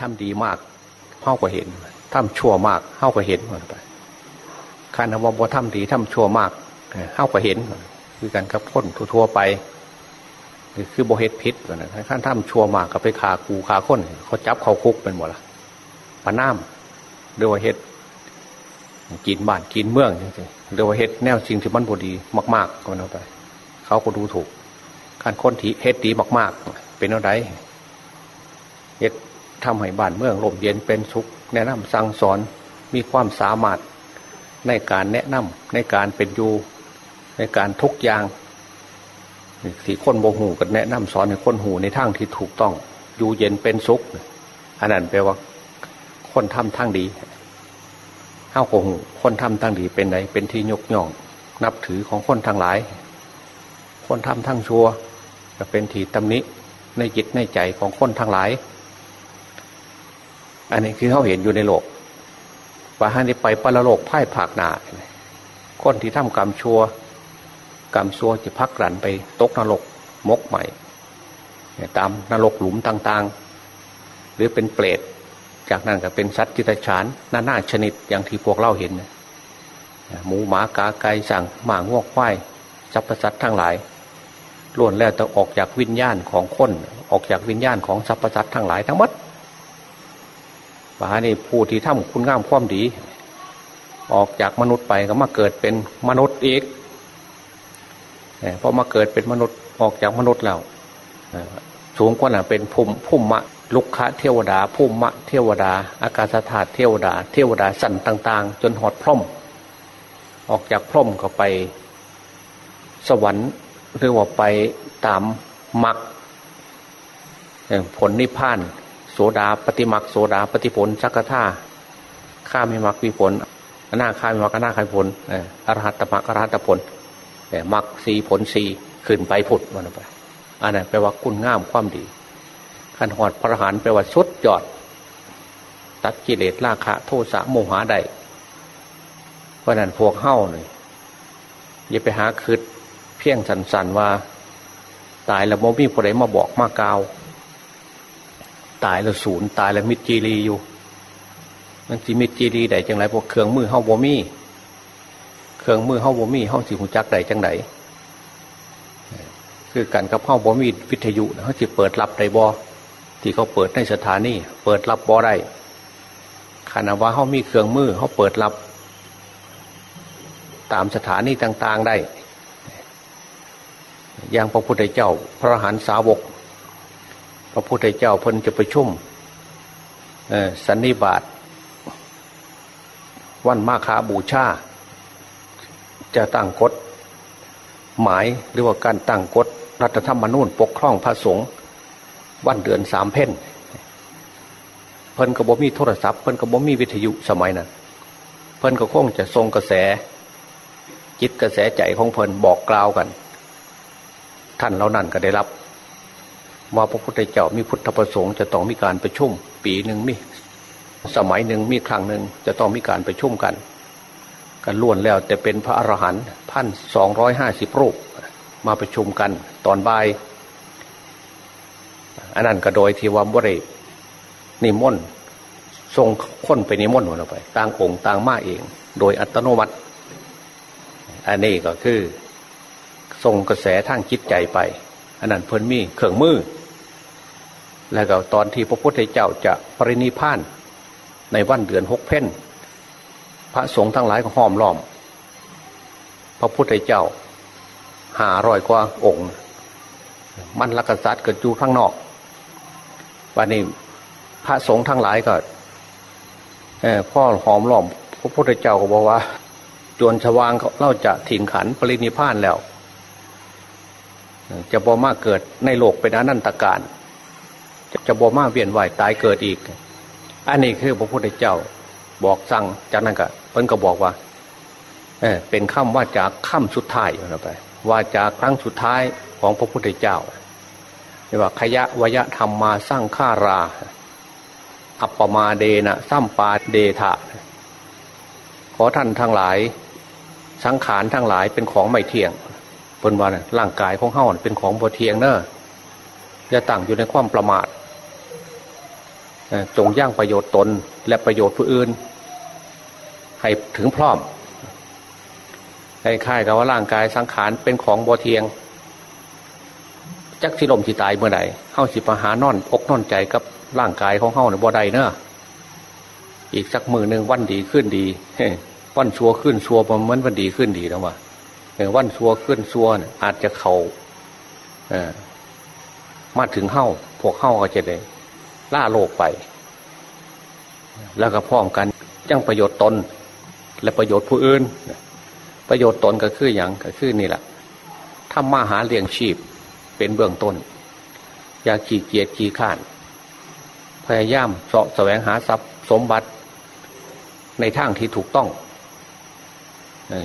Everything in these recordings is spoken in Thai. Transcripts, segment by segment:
ทำดีมากเท่าก็เห็นทำชั่วมากเท่าก็เห็นมันไปขันธว่าบ่ทำดีทำชั่วมากเท่าก็เห็น คือกันกับพ้นทั่วไป คือโบเฮ็ดพิษนะขั้นทำชั่วมากก็ไปขาคูขาค้นเขาจับเขาคุกเป็นหมดละปะน้ำเรียกว่าเฮ็ดกินบ้านกินเมืองจริงๆเรียกว่าเฮ็ดแนวจริงที่มันบดีมากๆก็เอาไป เขาก็ดูถูกการค้นทีเฮ็ดดีมาก ๆ เป็นอะไรเฮ็ด ทำให้บ้านเมืองร่มเย็นเป็นสุข แนะนำสั่งสอนมีความสามารถในการแนะนำในการเป็นอยู่ในการทุกอย่างที่คนโมหูกันแนะนำสอนให้คนหูในทางที่ถูกต้อง อยู่เย็นเป็นสุขอันนั้นแปลว่า คนทำทางดีเฮ้าโกหูคนทำทางดีเป็นไหนเป็นที่ยกย่อง นับถือของคนทางหลาย คนทำทางชัวก็เป็นที่ตำหนิในจิตในใจของคนทางหลาย อันนี้คือเขาเห็นอยู่ในโลกว่าฮันนี้ไปปรโลกพ่ายผากหนาคนที่ทำกรรมชั่ว กรรมซัวจะพักหลันไปตกนรกมกใหม่ตามนรกหลุมต่างๆ หรือเป็นเปรตจากนั้นก็เป็นสัตว์จิตฉานนาหน้าชนิดอย่างที่พวกเราเห็นหมูหมากาไก่สั่งหมางวกควายสัพพสัตทั้งหลายล้วนแล้วต้องออกจากวิญญาณของคน ออกจากวิญญาณของสัพพสัตทั้งหลายทั้งหมด ว่านี่ผู้ที่ทำคุณงามความดี ออกจากมนุษย์ไปก็มาเกิดเป็นมนุษย์อีกพอมาเกิดเป็นมนุษย์ออกจากมนุษย์แล้วสูงกว่าน่ะเป็นภูมิภูมิมะลุกคะเทวดาภูมิมะเทวดา อากาศธาตุเทวดา เทวดาสั่นต่าง ๆ จนหอดพร่ม ออกจากพร่มก็ไป สวรรค์หรือว่าไปตามมรรคผลนิพพาน ดาปฏิมักโสดาปฏิผลสักกท่าข้ามีมรรควิผลอนาข้ามีมรรคอนาข้าผลอรหัตตมรรคอรหัตผลแต่มักสีผลสีขึ้นไปผุดมันไปอันนั้นแปลว่าคุณงามความดีขันหอดพระหานแปลว่าชุดยอด ตัดกิเลสราคะ โทสะโมหะได้เพราะนั้นพวกเฮ้าเลยอย่าไปหาคืดเพียงสันๆว่า ตายแล้วโมมีผู้ใดมาบอกมากาว ตายแล้วศูนย์ตายแล้วมิจีรีอยู่ มันจีมิจีรีได้จังไรพวกเครื่องมือเฮาโมมีเครื่องมือเฮาบ่มีเฮาสิหูจักใดจังไหนคือกันกับเฮ้าบ่มีวิทยุเขาสิเปิดรับใดบอที่เขาเปิดในสถานีเปิดรับบอได้ขณะว่าเขามีเครื่องมือเขาเปิดรับ ตามสถานีต่าง ๆได้ อย่างพระพุทธเจ้า พระหันสาวก พระพุทธเจ้าเพิ่นจะไปชุ่มสันนิบาตวันมาคาบูชาจะตั้งกฎหมายหรือว่าการตั้งกฎรัฐธรรมนูญปกครองพระสงฆ์วันเดือนสามเพ่นเพิ่นกระบอมีโทรศัพท์เพิ่นกระบอมีวิทยุสมัยนั้นเพิ่นก็คงจะทรงกระแส จิตกระแสใจของเพิ่นบอกกล่าวกัน ท่านเหล่านั้นก็ได้รับ ว่าพระพุทธเจ้ามีพุทธประสงค์จะต้องมีการประชุม ปีหนึ่งมีสมัยหนึ่งมีครั้งหนึ่งจะต้องมีการประชุมกัน กันล้วนแล้วแต่เป็นพระอรหันต์พันสองร้อยห้าสิบรูปมาประชุมกันตอนบ่ายอันนั้นก็โดยที่ว่าบรินิมนต์ทรงค้นไปนิมนต์ลงไปต่างองค์ต่างมาเอง โดยอัตโนมัติ อันนี้ก็คือทรงกระแสทางจิตใจไป อันนั้นเพิ่นมีเครื่องมือ แล้วก็ตอนที่พระพุทธเจ้าจะปรินิพานในวันเดือนหกเพ่นพระสงฆ์ทั้งหลายก็ห้อมล้อม พระพุทธเจ้าหารอยกว่าองค์ มันลักษัตริย์เกิดอยู่ข้างนอกวันนี้พระสงฆ์ทั้งหลายก็พ่อหอมล้อม พระพุทธเจ้าก็บอกว่า จวนชวางเล่าจะถิ่นขันปรินิพานแล้ว จะบอมากเกิดในโลกเป็นอนันตการ จะบอมาเวียนว่ายตายเกิดอีก อันนี้คือพระพุทธเจ้าบอกสั่งจากนั้นก็เพิ่นก็บอกว่าเออเป็นคำว่าจากคำสุดท้ายนะไปว่าจากครั้งสุดท้ายของพระพุทธเจ้าเรียกว่าขยะวยธรรมมาสร้างฆารา อัปปมาเดนะสัมปาเดทะขอท่านทั้งหลาย สังขารทั้งหลายเป็นของไม่เที่ยงเป็นว่าร่างกายของเฮาเป็นของบ่เที่ยงเนอะจะตั้งอยู่ในความประมาท จงย่างประโยชน์ตนและประโยชน์ผู้อื่น ให้ถึงพร้อมคล้ายๆกับว่าร่างกายสังขารเป็นของบ่เทียง จักสิลมสิตายเมื่อใดเฮาสิปหานอนอกนอนใจกับร่างกายของเฮาในบ่ใดเนอะอีกสักมือหนึ่งวันดีขึ้นดีวันชัวขึ้นชัวมันมือนวันดีขึ้นดีแล้วว่าวันชัวขึ้นชัวเนี่ยอาจจะเขาเออมาถึงเฮ้าพวกเฮ้าก็จะได้ ล่าโลกไป แล้วก็พร้อมกันจังประโยชน์ตน และประโยชน์ผู้อื่น ประโยชน์ตนก็คืออย่างก็คือนี่แหละทำมาหาเลี้ยงชีพเป็นเบื้องต้น อย่าขี้เกียจขี้ข้าน พยายามเสาะแสวงหาทรัพย์สมบัติ ในทางที่ถูกต้อง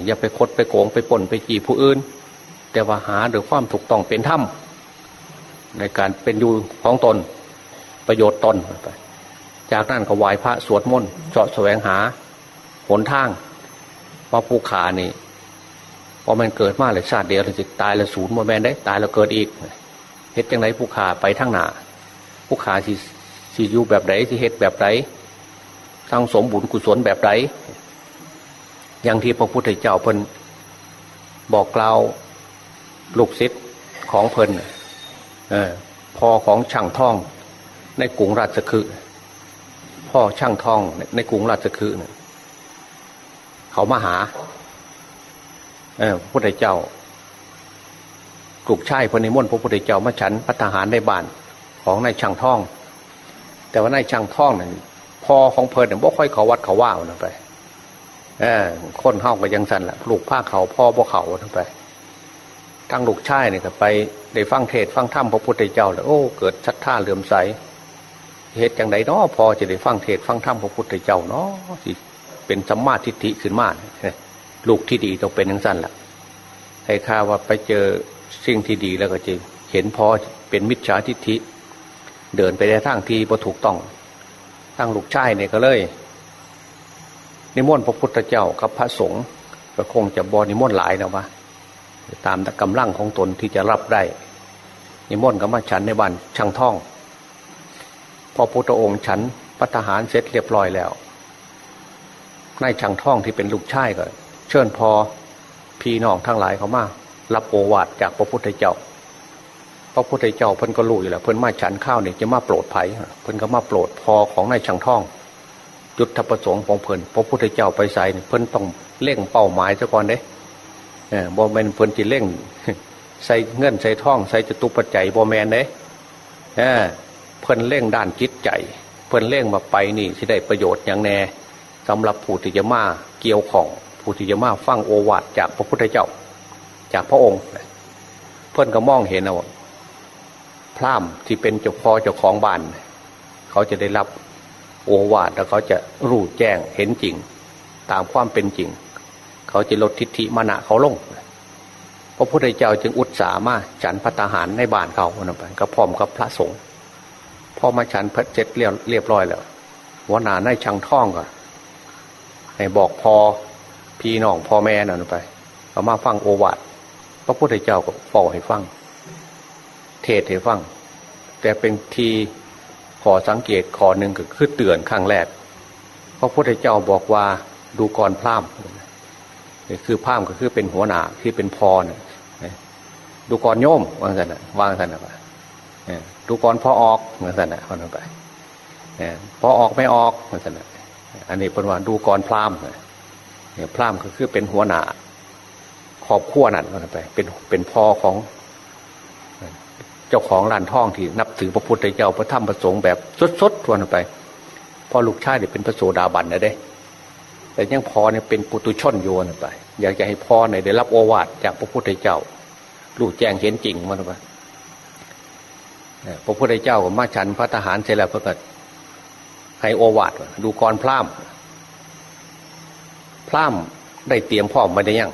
อย่าไปคดไปโกงไปปนไปจีผู้อื่น แต่ว่าหาโดยความถูกต้องเป็นธรรมในการเป็นอยู่ของตน ประโยชน์ตนไป จากนั้นก็ไหว้พระสวดมนต์เจาะแสวงหาหนทางว่าผู้ขานี่พอมันเกิดมาเลยชาติเดียวเลยจิตายแล้วศูนย์โมแมนได้ ตายแล้วเกิดอีกเฮ็ดจังไรผู้ขาไปทั้งหนาผู้ขาสิสิอยู่แบบไหนสิเฮ็ดแบบไหนสร้างสมบุญกุศลแบบไหนอย่างที่พระพุทธเจ้าเพิ่นบอกกล่าวลูกศิษย์ของเพิ่นอพอของช่างท่อง ในกรุงราชคฤห์พ่อช่างทองในกรุงราชคฤห์เขามาหาพระพุทธเจ้าปลูกชายพนิมนต์พระพุทธเจ้ามาฉันพัฒหารในบ้านของนายช่างท่อง แต่ว่านายช่างท่องนั่นพ่อของเพลินเนี่ยบ่ค่อยเขาวัดเขาว่าวนะไปเออคนเฮาก็ยังสั่นแหละลูกผ้าเขาพ่อบ่เขานะไปทั้งลูกชายเนี่ยก็ไปได้ฟังเทศฟังธรรมพระพุทธเจ้าแล้วโอ้ เกิดชัดท่าเหลื่อมใส เหตุอย่างไรเนาะพอจะได้ฟังเทศฟังธรรมพระพุทธเจ้าเนาะที่เป็นสัมมาทิฏฐิขึ้นมาลูกที่ดีต้องเป็นอย่างสั้นแหละให้ข้าว่าไปเจอสิ่งที่ดีแล้วก็จะเห็นพอเป็นมิจฉาทิฏฐิเดินไปในทางที่พอถูกต้องทางลูกชายเนี่ยก็เลย นิมนต์พระพุทธเจ้ากับพระสงฆ์ก็คงจะบอนิมนต์หลายนะวะตามกำลังของตนที่จะรับได้นิมนต์ก็มาฉันในบ้านช่างท่อง พอพุทธองค์ฉันพัฒหารเสร็จเรียบร้อยแล้วนายช่างท่องที่เป็นลูกชายก็เชิญพอพี่น้องทั้งหลายเขามารับโอวาทจากพระพุทธเจ้า พระพุทธเจ้าเพิ่นก็รู้อยู่แล้วเพิ่นมาฉันข้าวเนี่ยจะมาโปรดภัยเพิ่นก็มาโปรดพอของนายช่างท่อง จุดทัประสงค์ของเพิ่นพระพุทธเจ้าไปใส่เพิ่นต้องเล่งเป้าหมายซะก่อนเด้เออบอแมนเพิ่นจะเล่ง ใส่เงื่อนใส่ท่อง ใส่จตุปัจจัยบอแมนเด้ เพิ่นเล่งด้านจิตใจ เพิ่นเล่งมาไปนี่ที่ได้ประโยชน์อย่างแน่สำหรับผู้ที่จะมาเกี่ยวของผู้ที่จะมาฟังโอวาทจากพระพุทธเจ้า จากพระองค์ เพื่อนก็มองเห็นเอาพร่ามที่เป็นเจ้าพ่อเจ้าของบ้าน เขาจะได้รับโอวาทแล้วเขาจะรู้แจ้งเห็นจริง ตามความเป็นจริง เขาจะลดทิฏฐิมานะเขาลงพระพุทธเจ้าจึงอุตส่าห์มาฉันพัตาหารในบ้านเขาไปก็พร้อมกับพระสงฆ์ พอมาฉันเพรเจ็ดเรียบร้อยแล้ววันนาในช่างท่องก็ให้บอกพอพี่น้องพ่อแม่นั่นไปเอามาฟังโอวาทพระพุทธเจ้าก็ฟอให้ฟัง เทศให้ฟัง แต่เป็นทีขอสังเกตขอหนึ่งก็คือเตือนครั้งแรกพระพุทธเจ้าบอกว่าดูกรพร่ำคือพร่ำก็คือเป็นหัวหน้าที่เป็นพอนะดูกรโยมวางสันนะวางสันนะ ดูกรพอออกวางสันนะวางไปพอออกไม่ออกวางสันนะอันนี้เป็นว่าดูกรพร่ำเนี่ยพร่ำก็คือเป็นหัวหน้าครอบครัวนั่นก็ไป เป็นเป็นพ่อของเจ้าของร้านท่องที่นับถือพระพุทธเจ้าพระธรรมพระสงฆ์แบบสดๆวันไปพอลูกชายเนี่ยเป็นพระโสดาบันนะเด้ แต่ยังพอเนี่ยเป็นปุตุชนโยนไป อยากจะให้พ่อเนี่ยได้รับโอวาทจากพระพุทธเจ้ารู้แจ้งเห็นจริงมันไป พระพุทธเจ้าก็มาฉันพระทหารเสร็จแล้วพระก็ให้โอวาทดูกรพร่ำพร่ำได้เตรียมพร้อมมาได้ยัง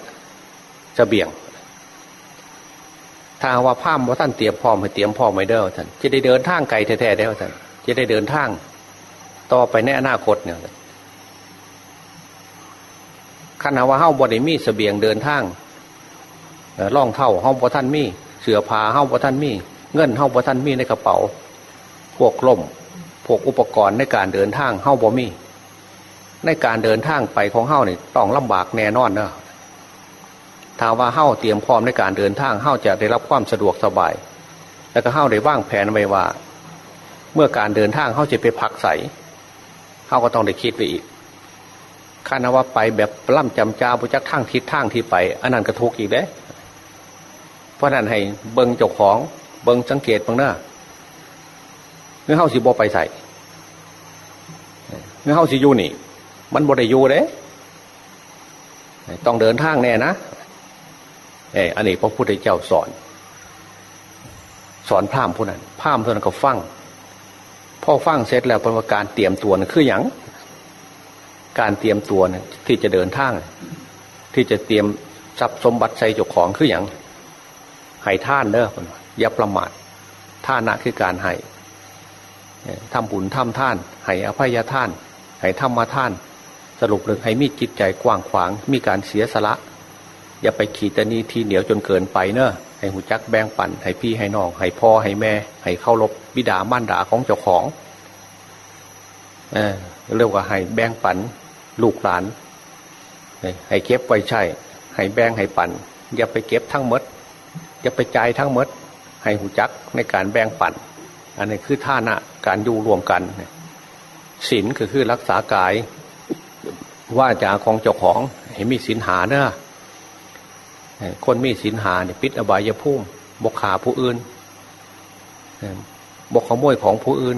จะเบี่ยง ถ้าว่าพร่ำว่าท่านเตรียมพร้อมให้เตรียมพร้อมไม่ได้อท่านจะได้เดินทางไกลแท้ๆได้ท่านจะได้เดินทาง ต่อไปในอนาคตเนี่ยขณะว่าเฮ้าบอด้มีสเสบียงเดินทางล่องเท่าเฮ้าบอท่านมีเสือผาเฮ้าบอท่านมี เงินเฮ้าบอท่านมีในกระเป๋า พวกล่ม พวกอุปกรณ์ในการเดินทางเฮ้าบ่มี ในการเดินทางไปของเฮ้านี่ต้องลำบากแน่นอนเนอะถ้าว่าเฮ้าเตรียมพร้อมในการเดินทางเฮ้าจะได้รับความสะดวกสบาย แล้วก็เฮ้าได้วางแผนไว้ว่า เมื่อการเดินทางเฮ้าจะไปพักใสเฮ้าก็ต้องได้คิดไปอีกคานว่าไปแบบล่ำจำจาบุจักทางทิศทางที่ไปอันนั้นก็ทุกอีกเด้ เพราะนั้นให้เบิ้งเจ้าของ เบิงสังเกตบางหน้าเมื่อเฮาสิบ่ไปใส่เมื่อเฮาสิอยู่นี่ มันบ่ได้อยู่เด้ต้องเดินทางแน่นะเอออันนี้พระพุทธเจ้าสอน สอนพราหมณ์ผู้นั้นพราหมณ์ผู้นั้นก็ฟังพ่อฟังเสร็จแล้วเป็นการเตรียมตัวคืออย่างการเตรียมตัวเนี่ยที่จะเดินทาง ที่จะเตรียมทรัพย์สมบัติใส่เจ้าของคืออย่างให้ท่านเด้อ อย่าประมาทท่านะคือการให้ทำบุญทำท่านให้อภัยท่านให้ธรรมท่าน สรุปเลยให้มีจิตใจกว้างขวาง มีการเสียสละ อย่าไปขีดตนีทีเหนียวจนเกินไปเนอะให้หูจักแบ่งปันให้พี่ให้น้องให้พ่อให้แม่ ให้เข้ารบบิดามารดาของเจ้าของเออเรียกว่าให้แบ่งปันลูกหลานให้เก็บไว้ใช่ให้แบ่งให้ปันอย่าไปเก็บทั้งมดอย่าไปใจทั้งมด ให้หูจักในการแบ่งปัน อันนี้คือท่านะการอยู่รวมกันศีลก็คือรักษากาย ว่าจาของเจ้าของให้มีศีลหาเนอะคนมีศีลหาเนี่ยปิดอบายพุ่มบกขาผู้อื่นบกขโมยของผู้อื่น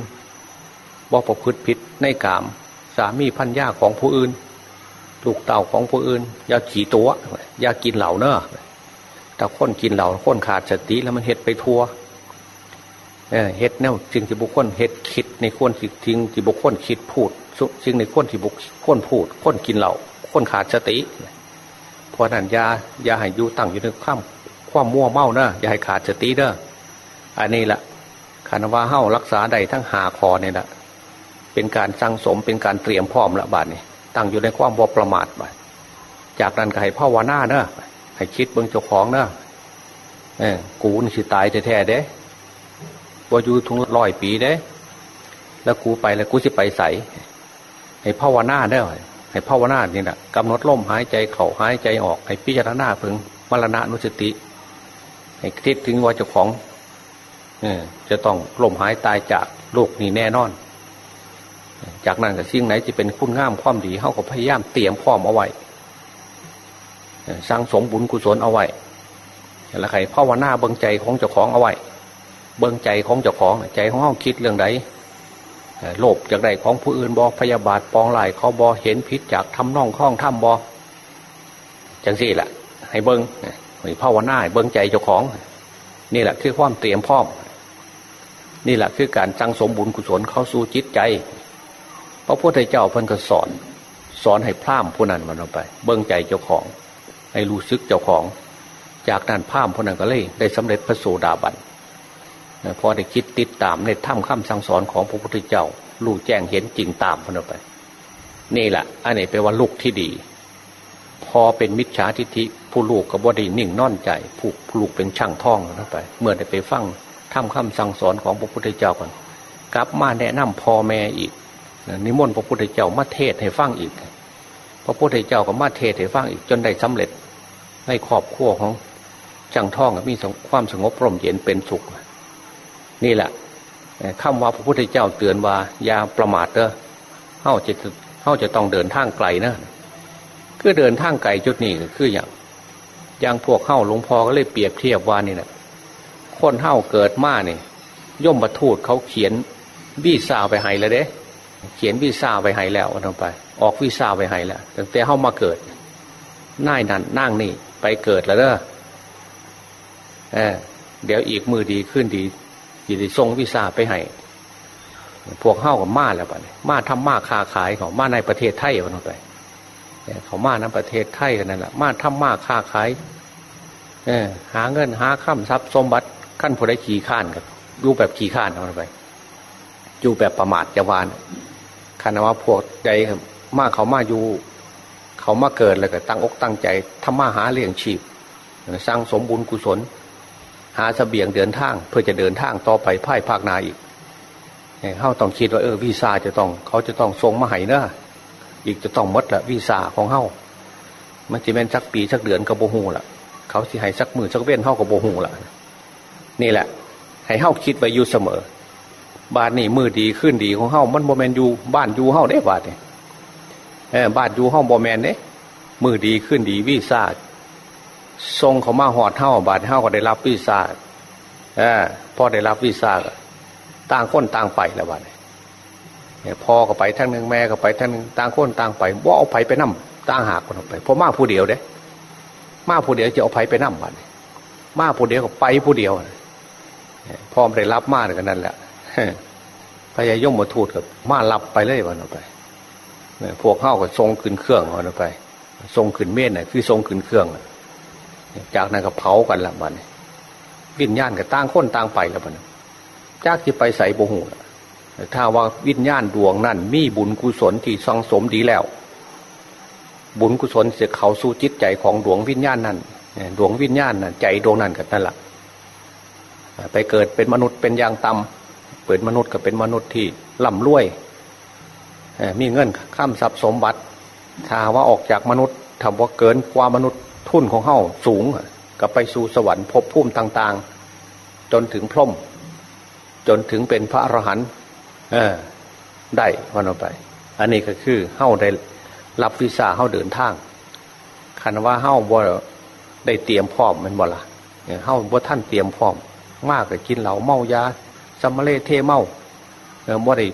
บกประพฤติผิดในกาม สามีพันยาของผู้อื่นลูกเต่าของผู้อื่น อย่าขี่ตัว อย่ากินเหล่าเนอะ แต่คนกินเหล่าคนขาดสติแล้วมันเห็ดไปทัวเห็ดแนวจึงที่บุคคลเห็ดคิดในคนสิทิ้งที่บุคคลคิดพูดจึงในคนที่บุคคลพูด คนกินเหล่าคนขาดสติเพราะนั้นยายาให้อยู่ตั้งอยู่ในความความมั่วเมาเนอะอย่าให้ขาดสติเนอะอันนี้แหละคานวาเฮ้ารักษาใดทั้งหาคอเนี่ยแหละเป็นการสังสมเป็นการเตรียมพร้อมละบาทนี่ตั้งอยู่ในความบประมาทไปจากนั้นก็ให้พ่อวานาเนอะ ให้คิดเบื้องเจ้าของเนอะเออกูนี่สิตายแท้ๆเด้บ่อยู่ทุงร้อยปีเด้ แล้วกูไปแล้วกูจะไปใส่ให้พ่อวนาเด้ให้พ่อวนาเนี่แหละกำหนดลมหายใจเข่าหายใจออก ให้พิจารณาเพึงมรณะนุสติ ให้คิดถึงว่าเจ้าของเออจะต้องลมหายตายจากโลกนี้แน่นอน จากนั้นกับสิ่งไหนจะเป็นคุณงามความดีเขาก็พยายามเตรียมพร้อมเอาไว้ สร้างสมบุญกุศลเอาไว้แล้วใครภาวนาเบิ้งใจของเจ้าของเอาไว้ เบิ้งใจของเจ้าของใจของเขาคิดเรื่องใดโลภจากใดของผู้อื่นบอพยาบาทปองลายเขาบอเห็นพิษจากทำน่องข้องถ้ำบอจังสี่แหละให้เบิ้งให้ภาวนาเบิ้งใจเจ้าของ นี่แหละคือความเตรียมพร้อม นี่แหละคือการสังสมบุญกุศลเข้าสู่จิตใจพระพุทธเจ้าเพิ่นก็สอน สอนให้พร่ามผู้นั้นมันออกไป เบิ้งใจเจ้าของ ให้รู้ซึกเจ้าของ จากนั้นพามผู้นั้นก็เลย ได้สำเร็จพระโสดาบันพอได้คิดติดตามในถ้ำคำสั่งสอนของพระพุทธเจ้ารู้แจ้งเห็นจริงตามพนไป นี่แหละอันนี้แปลว่าลูกที่ดี พอเป็นมิจฉาทิฏฐิผู้ลูกกับบดีนิ่งนอนใจ ผู้ลูกเป็นช่างท่องเข้าไป เมื่อได้ไปฟังถ้ำคำสั่งสอนของพระพุทธเจ้าก่อนกลับมาแนะนำพ่อแม่อีกนิมนต์พระพุทธเจ้ามาเทศให้ฟังอีก พระพุทธเจ้าก็มาเทศให้ฟังอีกจนได้สำเร็จ ในครอบครัวของจังท่องมีความสงบร่มเย็นเป็นสุข นี่แหละคำว่าพระพุทธเจ้าเตือนว่าอย่าประมาทเด้อเฮาจะเฮาจะต้องเดินทางไกลนะคือเดินทางไกลจุดนี้คืออย่างอย่างพวกเข้าหลวงพ่อก็เลยเปรียบเทียบว่านี่นะคนเข้าเกิดมาเนี่ยย่อมบรรทูดเขาเขียนบี้ซาไปให้แล้วเด้เขียนวีซ่าไปให้แล้วลงไป ออกวีซ่าไปให้แล้วตั้งแต่เข้ามาเกิดน่ายนั่นนั่งนี่ ไปเกิดแล้วเด้อเออเดี๋ยวอีกมือดีขึ้นดียินดีส่งวีซ่าไปให้พวกเข้ากับมาแล้วไปมาทำมาค้าขายของมาในประเทศไทยลงไปเขามาในประเทศไทยนั่นแหละมาทำมาค้าขายเออหาเงินหาข้ามทรัพย์สมบัติขั้นผู้ใดขี่ข้านกันดูแบบขี่ข้านเอาไปอยู่แบบประมาทจะวานคณะว่าพวกใดมากเขามาอยู่ เขามาเกิดเลยก็ตั้งอกตั้งใจทำมาหาเลี้ยงชีพ สร้างสมบุญกุศล หาสเสบียงเดินทาง เพื่อจะเดินทางต่อไปภายภาคนาอีกเขาต้องคิดว่าเออวีซ่าจะต้อง เขาจะต้องส่งมาให้เนอะอีกจะต้องมดละวีซ่าของเขามันจะเป็นสักปีสักเดือนกับโบหูละเขาสิให้สักมือสักเว้นเท่ากับโบหูละนี่แหละ ให้เฮาคิดไว้อยู่เสมอ บ้านนี่มือดีขึ้นดีของเฮามันโบแมนอยู่บ้านอยู่เฮาได้บ้านเนี่ย บ้านอยู่เฮาโบอแมนเนี่ยมือดีขึ้นดีวีซ่าทรงเขามาหอดเฮาบาดเฮาก็ได้รับวีซ่าเออพอได้รับวีซ่าต่างคนต่างไปแล้วบ้านเนี่ยพ่อก็ไปทั้งหนึ่งแม่ก็ไปทั้งหนึ่งต่างคนต่างไปว่าเอาไปไปนั่มต่างหากคนออกไปเพราะมาผู้เดียวเด้มาผู้เดียวจะเอาไปไปนั่มบ้านมาผู้เดียวก็ไปผู้เดียวพ่อไม่ได้รับมาเลยกันนั่นแหละพญายมมาทูดกับมารับไปเลยวันออกไป พวกเข้าก็ทรงขึ้นเครื่องวันออกไปทรงขึ้นเมนน่ะคือทรงขึ้นเครื่อง จากนั้นก็เผากันละมันวิญญาณกับต่างคนต่างไปล้วมันจากที่ไปใส่โบหูถ้าว่าวิญญาณดวงนั่นมีบุญกุศลที่สังสมดีแล้ว บุญกุศลเสียเขาสู้จิตใจของดวงวิญญาณนั่นดวงวิญญาณนั่นใจดวงนั่นกันนั่นแหละไปเกิดเป็นมนุษย์เป็นอย่างต่ำเปิดมนุษย์ก็เป็นมนุษย์ที่ล่ำรวย มีเงินข้ามทรัพย์สมบัติ ถ้าว่าออกจากมนุษย์ทำว่าเกินกว่ามนุษย์ทุนของเฮาสูงก็ไปสู่สวรรค์ภพภูมิต่างๆ จนถึงพรมจนถึงเป็นพระอรหันต์ได้วันออกไป อันนี้ก็คือเฮ้าได้รับวีซ่าเฮ้าเดินทางคันว่าเฮ้าบ่ได้เตรียมพร้อมมันบ่ละเฮ้าบ่ท่านเตรียมพร้อม มากก็กินเหล้าเมายาสมเลเทเมาบ่ได้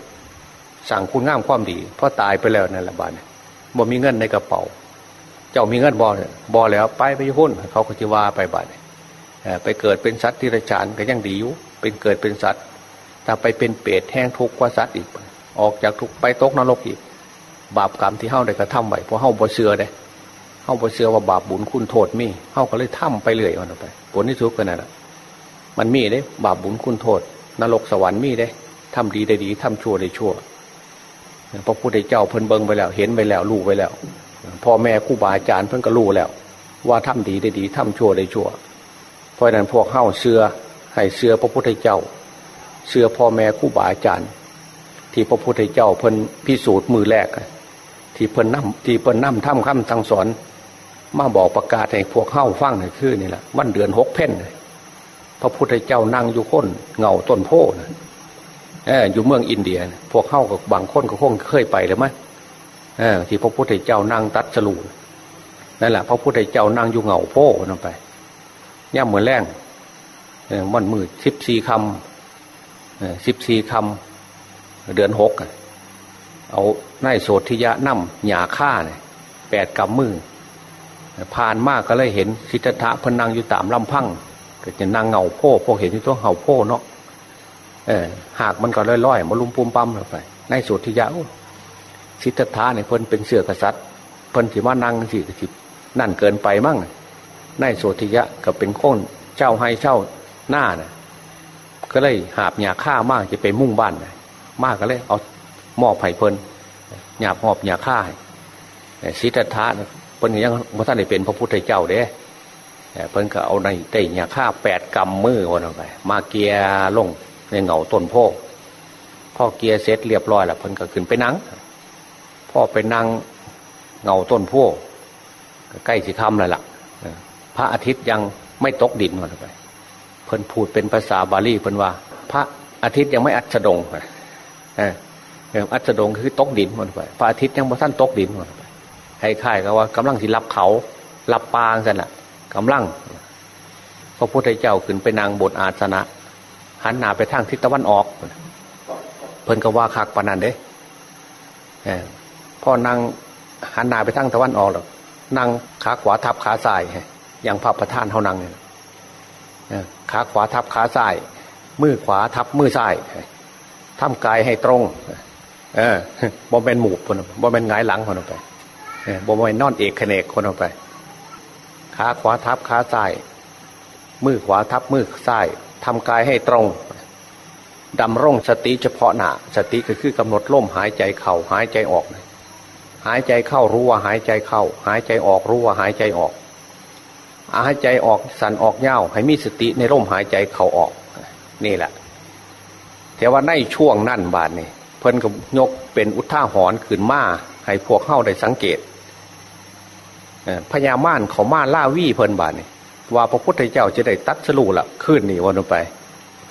สั่งคุณงามความดีเพราะตายไปแล้วนั่นแหละบ้านบ่มีเงินในกระเป๋า เจ้ามีเงินบ่บ่แล้วไปไปยุ่นเขาก็จะว่าไปบ้านไปเกิดเป็นสัตว์ที่ระชานก็ยังดีอยู่เป็นเกิดเป็นสัตว์ถ้าไปเป็นเปรตแห้งทุกข์กว่าสัตว์อีก ออกจากทุกไปตกนรกอีก บาปกรรมที่เฮ้าได้กระทำไว้เพราะเฮ้าบ่เสือได้เฮ้าบ่เสือว่าบาปบุญคุณโทษมีเฮ้าก็เลยทำไปเรื่อยมันไปผลที่สุดก็นั่นแหละมันมีได้บาปบุญคุณโทษ นรกสวรรค์มีได้ทำดีได้ดีทำชั่วได้ชั่ว พระพุทธเจ้าเพิ่นเบิงไปแล้ว เห็นไปแล้วรู้ไปแล้วพ่อแม่ครูบาอาจารย์เพิ่นก็รู้แล้ว ว่าทำดีได้ดีทำชั่วได้ชั่ว เพราะนั้นพวกเฮ้าเสือให้เสือพระพุทธเจ้า เสื้อพ่อแม่คู่บาอาจารย์ ที่พระพุทธเจ้าเพิ่นพิสูจน์มือแรกที่เพิ่นนั่ที่เพิ่นนั่ถ้ำคำทางสอนมาบอกประกาศให้พวกเข้าฟังนี่คือนี่แหละวันเดือนหกเพ่นพระพุทธเจ้านั่งอยู่ค้นเงาต้นโพนะ อออยู่เมืองอินเดีย พวกเข้ากับบางคนก็คงเคยไปเลยไหมเออที่พระพุทธเจ้านั่งตัดสลูนั่นแหละพระพุทธเจ้านั่งอยู่เหงาโพนั่นไปย่ำเหมือนแรงมันมืดสิบสี่คำสิบสี่คำเดือนหกเอาไนโสธิยะนั่มหยาฆ่าเนี่ยแปดกำมือผ่านมากก็เลยเห็นสิทธะพนังอยู่ตามลำพังก็จะนางเงาโพ่พวกเห็นที่ตัวเห่าโพ่เนาะ เออหากมันก็ล่อยๆมาลุมปุ่มปั๊มลงไป ในโสธิยะสิทธัตถะเนี่ยเพิ่นเป็นเสือกษัตริย์เพิ่นถือว่านั่งสิสินั่นเกินไปมั่งในโสธิยะก็เป็นคนเจ้าให้เจ้าหน้าเนี่ยก็เลยหาบหยาฆ่ามากจะไปมุ่งบ้านมากก็เลยเอาหม้อไผ่เพลินหยาบหอบหยาฆ่าสิทธัตถะเพิ่นยังพระท่านได้เป็นพระพุทธเจ้าเด้เพิ่นก็เอาในเตยหยาฆ่าแปดกำมือวันออกไป มาเกียลง ในเงาต้นโพพ่อเกียเสร็จเรียบร้อยแล้วเพิ่นก็ขึ้นไปนั่ง พ่อไปนั่งเงาต้นโพใกล้สิคำแล้วล่ะพระอาทิตย์ยังไม่ตกดินวันออกไป เพิ่นพูดเป็นภาษาบาลีเพิ่นว่า พระอาทิตย์ยังไม่อัจฉดงเอออัจฉดงคือตกดินหมดไปพระอาทิตย์ยังบ่ท่านตกดินหมดไปให้ค่ายก็ว่ากำลังที่รับเขารับปางกันน่ะกำลังพระพุทธเจ้าขึ้นไปนางบทอาสนะ หันหน้าไปทางทิศตะวันออก เพิ่นก็ว่าคักปานันเด้พ่อนางหันหน้าไปทางตะวันออกหรอกนั่งขาขวาทับขาซ้ายอย่างพระประธานเท่านั่งขาขวาทับขาซ้ายมือขวาทับมือซ้ายทำกายให้ตรง เออบอมเป็นหมูคนบอมเป็นงายหลังคนออกไปบอมเป็นนอนเอกขเนกคนออกไป ขาขวาทับขาซ้าย มือขวาทับมือซ้าย ทำกายให้ตรงดำร่งสติเฉพาะหนาสติก็คือกำหนดลมหายใจเข่าหายใจออก หายใจเข้ารู้ว่าหายใจเข้า หายใจออกรู้ว่าหายใจออก หายใจออกสันออกเย้าให้มีสติในร่มหายใจเขาออก นี่แหละแต่ว่าในช่วงนั่นบาทนี่เพิ่นก็ยกเป็นอุท่าหอนขึ้นมาให้พวกเข้าได้สังเกตพญาม่านเขามาล่าวี่เพิ่นบาทนี่ ว่าพระพุทธเจ้าจะได้ตัดสลูละขึ้นนี่วันไป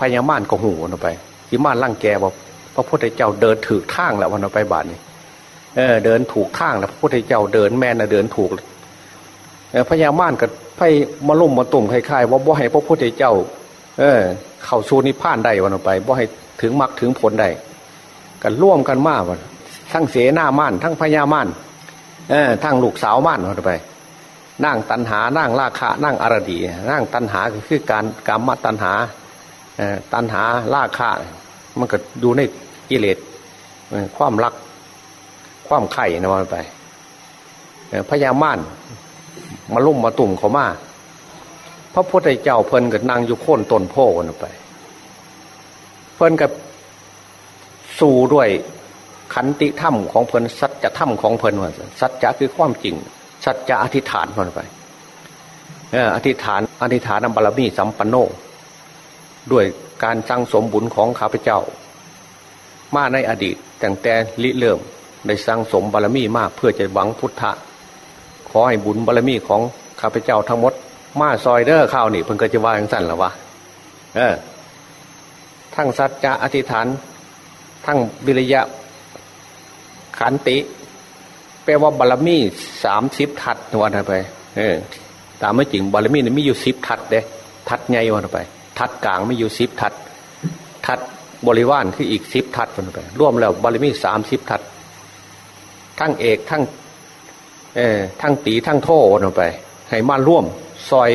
พญามานก็หูวันไปที่ม่านร่างแกบอกพระพุทธเจ้าเดินถือทางแล้ววันไปบาทนี่เออเดินถูกทางแล้วพระพุทธเจ้าเดินแม่นะเดินถูกพญามานกับไพ่มาลุ่มมาตุ่มคล้ายๆว่าบ่ให้พระพุทธเจ้า เออ เข้าสู่นิพพานได้วันไปบ่ให้ถึงมรรคถึงผลได้กันร่วมกันมากวันทั้งเสนาม่านทั้งพญาม่านเออทั้งลูกสาวม่านวันไป นั่งตันหานั่งราคะนั่งอรดีนั่งตันหาคือการกรรมตันหาตันหาราคะมันก็ดูในกิเลสความรักความไข่นะวันไปพญาม่านมาลุ่มมาตุ่มเขามาพระพุทธเจ้าเพลินกับนางอยู่โค่นต้นโพกันไป เพลินกับสู่ด้วยขันติธรรมของเพลินสัจธรรมของเพลินว่าสัจจะคือความจริง สัจจะอธิษฐานมันไปอธิษฐานอธิษฐานบารมีสัมปันโน ด้วยการสร้างสมบุญของข้าพเจ้า มาในอดีตแต่งแต่ลิเริ่มได้สร้างสมบารมีมากเพื่อจะหวังพุทธะขอให้บุญบารมีของข้าพเจ้าทั้งหมด มาซอยเดอร์ข้าวนี่เพิ่นก็จะว่าอย่างสั้นหรอวะเออ ทั้งสัจจะอธิษฐาน ทั้งวิริยะขันติ ปลว่าบารมีสามสิบทัดวันไป เออ ตามไม่จริงบารมีนี่มีอยู่สิบทัดเด้ทัดใหญ่วันไป ทัดกลางไม่อยู่สิบทัด ทัดบริวารคืออีกสิบทัดวันไปร่วมแล้วบารมีสามสิบทัด ทั้งเอกทั้ง เออทั้งตีทั้งโทวันไป ให้มาร่วม ซอย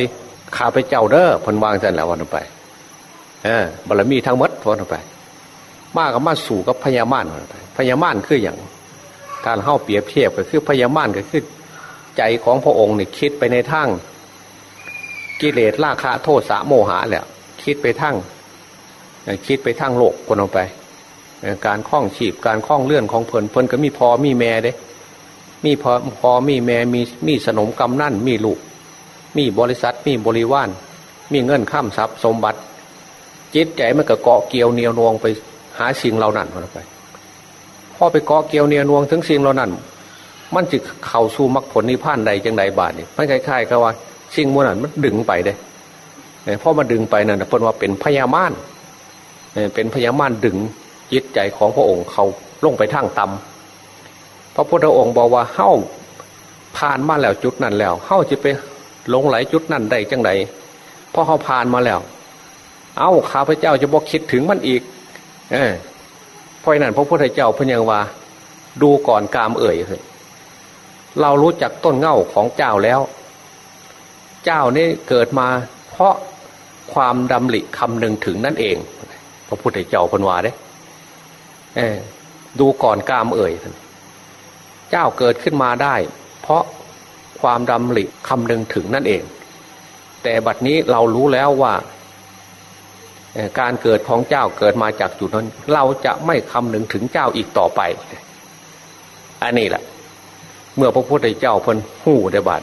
ขาไปเจ้าเด้อพันวางเสร็จแล้ววันไป เออบารมีทั้งมดวันไป มากับมาสู่กับพญามารวันไปพญามารคืออย่าง การเข้าเปรียบเทียบก็คือพญามารก็คือใจของพระองค์เนี่ยคิดไปในทางกิเลสราคะโทษสะโมหะแหละคิดไปทั้งคิดไปทั้งโลกคนออกไป การคล้องฉีบการคล้องเลื่อนของเพลินเพลินก็มีพอมีแม่เด้ มีพอพอมีแม่มีมีสนมกำนั่นมีลูก มีบริษัทมีบริวารมีเงินข้ามทรัพย์สมบัติ จิตใจมันก็เกาะเกี่ยวเนียวนวงไปหาสิ่งเหล่านั้นออกไป พ่อไปเกาะเกี่ยวเนียนวงถึงสิ่งเหล่านั้น มันจะเข่าสู่มรรคผลนิพพานใดจังใดบาทนี่มันคล้ายๆกับว่าสิ่งมวลนั้นมันดึงไปเด้เพราะมันดึงไปนั่นเพิ่นว่าเป็นพญามารเป็นพญามารดึงจิตใจของพระองค์เขาลงไปทางต่ำพระพุทธองค์บอกว่าเฮ้าผ่านมาแล้วจุดนั้นแล้วเฮ้าจะไปลงไหลจุดนั้นได้จังไดเพราะเขาผ่านมาแล้ว เอาข้าพเจ้าจะบอกคิดถึงมันอีก เออ เพราะนั้นพระพุทธเจ้าพยังว่า ดูก่อนกามเอ่ยเลยเรารู้จักต้นเง่าของเจ้าแล้ว เจ้านี่เกิดมา เพราะความดำริคำหนึ่งถึงนั่นเอง พระพุทธเจ้าพนวาเด้เออดูก่อนกามเอ่ยเจ้าเกิดขึ้นมาได้ เพราะความดำริคำหนึ่งถึงนั่นเอง แต่บัดนี้เรารู้แล้วว่า การเกิดของเจ้าเกิดมาจากจุดนั้น เราจะไม่คำหนึ่งถึงเจ้าอีกต่อไป อันนี้แหละ เมื่อพระพุทธเจ้าเพิ่นหู้ได้บาน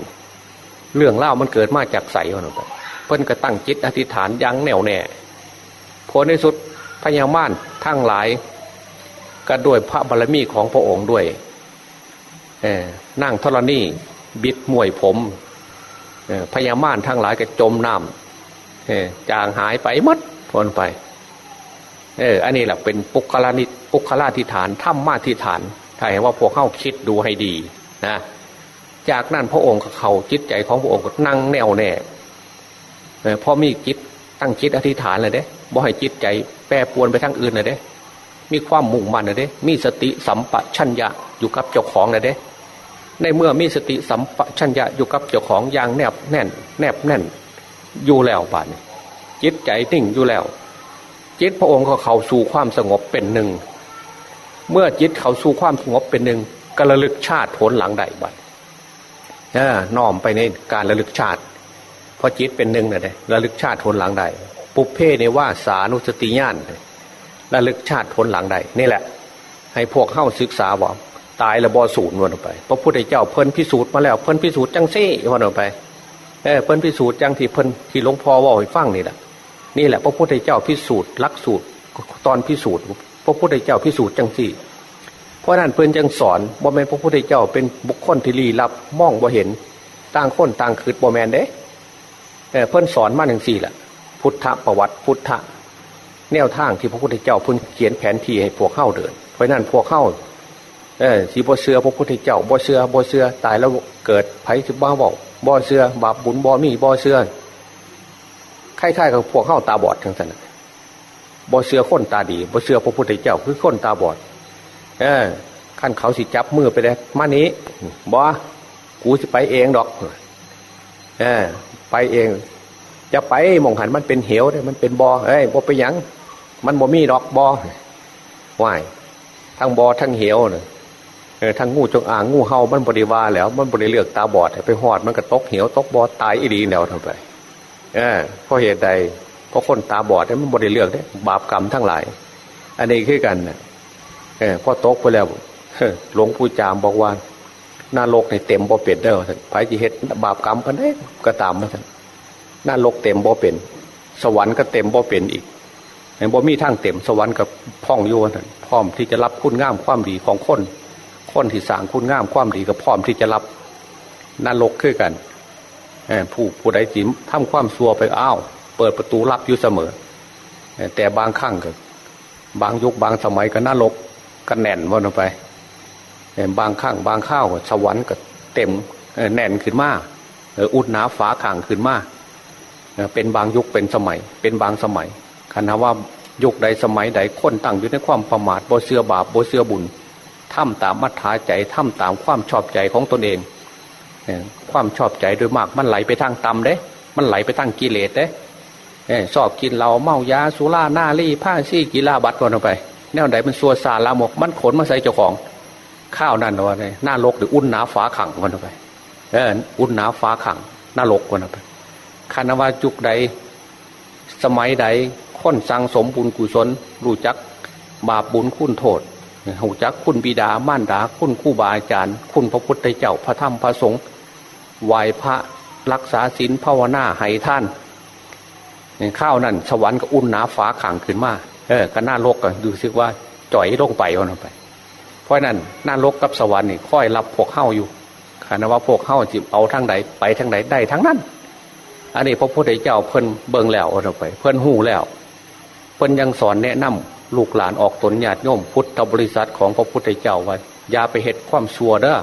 เรื่องเล่ามันเกิดมาจากใสมันไปเพิ่นก็ตั้งจิตอธิษฐานยั้งแน่วแน่ผลในสุดพญามารทั้งหลาย ก็ด้วยพระบารมีของพระองค์ด้วยนั่งธรณีบิดมวยผมพญามารทั้งหลายก็จมน้ำจางหายไปมัด ทนไป เออ อันนี้แหละเป็นปุคลานิปุคลาธิฐานถ้ำมาธิฐาน ถ้าเห็นว่าพวกเข้าคิดดูให้ดีนะ จากนั้นพระองค์เขาจิตใจของพระองค์ก็นั่งแน่วแน่เพราะมีจิตตั้งจิตอธิษฐานเลยเด้บ่ให้จิตใจแปรปวนไปทางอื่นเลยเด้ มีความมุ่งมั่นเลยเด้ มีสติสัมปชัญญะอยู่กับเจ้าของเลยเด้ ในเมื่อมีสติสัมปชัญญะอยู่กับเจ้าของอย่างแนบแน่น แนบแน่น อยู่แล้วป่านนี้ จิตใจนิ่งอยู่แล้ว จิตพระองค์ก็เข้าสู่ความสงบเป็นหนึ่ง เมื่อจิตเข้าสู่ความสงบเป็นหนึ่งกระลึกชาติผลหลังใดบัดน้อมไปในการระลึกชาติพอจิตเป็นหนึ่งเนี่ยระลึกชาติผลหลังใดปุเพในว่าสานุสติญาณระลึกชาติผลหลังใดนี่แหละ ให้พวกเข้าศึกษาว่าตายระบอสูญวนออกไปพระพุทธเจ้าเพิ่นพิสูจน์มาแล้วเพิ่นพิสูจน์จังซี่วนออกไปเออเพิ่นพิสูจน์จังที่เพิ่นที่หลวงพ่อว่าให้ฟังนี่แหละ นี่แหละ พระพุทธเจ้าพิสูจน์ลักสูตรตอนพิสูจน์ พระพุทธเจ้าพิสูจน์จังสี่ เพราะนั้นเพื่อนจังสอนบ่แมนพระพุทธเจ้าเป็นบุคคลที่ลี้ลับมองบ่เห็นต่างคนต่างคืดบ่แมนเด้เพื่อนสอนมาหนึ่งสี่แหละพุทธประวัติพุทธแนวทางที่พระพุทธเจ้าพุ่นเขียนแผนที่ให้พวกเข้าเดิน เพราะนั้นพวกเข้าเออสีบ่เสือพระพุทธเจ้าบ่เสือบ่เสือตายแล้วเกิดไผ่สิบ้าบอกบ่เสือบาปบุญบ่มีบ่เสือ คล้ายๆกับพวกเข้าตาบอดทั้งนั้นบ่เสือคนตาดีบ่เสือพระพุทธเจ้าคือคนตาบอด เออขั้นเขาสิจับมือไปเลยมานี้บ่กูจะไปเองดอก เออ ไปเอง จะไปมองหันมันเป็นเหวเลยมันเป็นบอ่อเอ้ยบ่ไปยัง มันบ่มีดอกบอ่อว่ายทั้งบอ่อทั้งเหวเนี่ยเออทั้งงูจงอางงูเห่ามันบริวาแล้ว มันบริเลือกตาบอดไปหอดมันก็ตกเหวตกบอ่อตายอีดีแล้วทำไป เออเพราะเหตุใดเพราะคนตาบอดมันบริเลือกได้บาปกรรมทั้งหลาย อันนี้คือกันนะเออพอตกไปแล้วหลวงปู่จามบอกว่าน้าโลกในเต็มบ่เป็ดเด้อท่านไผจีเฮ็ดบาปกรรมกันได้ก็ตามมาท่านน้าโลกเต็มบ่เป็น สวรรค์ก็เต็มบ่เป็นอีกบ่มีทางเต็มสวรรค์กับพ่องโยนท่านพร้อมที่จะรับคุณงามความดีของคน คนที่สร้างคุณงามความดีก็พร้อมที่จะรับนรกคือกัน ผู้ผู้ใดจิมทำความซัวไปอ้าวเปิดประตูรับอยู่เสมอ แต่บางครั้งก็บางยุคบางสมัยก็นรกก็แน่นวนไป บางข้างบางข้าวสวรรค์ก็เต็มแน่นขึ้นมาอุดหนาฝาข่างขึ้นมาเป็นบางยุคเป็นสมัย เป็นบางสมัยคันว่ายุคใดสมัยใดคนตั้งอยู่ในความประมาทโบเสือบาปโบเสือบุญทำตามมัธยาใจทำตามความชอบใจของตนเอง ความชอบใจโดยมากมันไหลไปทางต่ำเด้ มันไหลไปทางกิเลสเด้ชอบกินเหล้าเมายาสุราหน้ารี่ผ้าซี่กีฬาบัตรกันออกไป แนวไหนมันสัวซาลามก มันขนมาใส่เจ้าของ ข้าวนั่นว่าไงหน้าลกหรืออุ่นหนาฟ้าขังกันออกไปเอออุ่นหนาฟ้าขังหน้าลกกันไปคานว่าจุกใด สมัยใดค้นสังสมบุญกุศล รู้จักบาปบุญคุณโทษหูจักคุณบิดามารดา คุณคู่บาอาจารย์ คุณพระพุทธเจ้าพระธรรมพระสงฆ์ ไหวพระรักษาศีลภาวนาให้ท่านข้าวนั่นสวรรค์ก็อุ่นหนาฟ้าขังขึ้นมาเออก็น่าลกก็ดูซิว่าจ่อยลงไปวันไป เพราะนั้นน่าลกกับสวรรค์นี่ค่อยรับพวกเข้าอยู่คณะว่าพวกเข้าจิบเอาทั้งไหนไปทั้งไหนได้ทั้งนั้น อันนี้พระพุทธเจ้าเพิ่นเบิ่งแล้วเอาไป เพิ่นหูแล้ว เพิ่นยังสอนแนะนำลูกหลานออกตนญาติโยมพุทธบริษัทของพระพุทธเจ้าไว้อย่าไปเหตุความชั่วเด้อ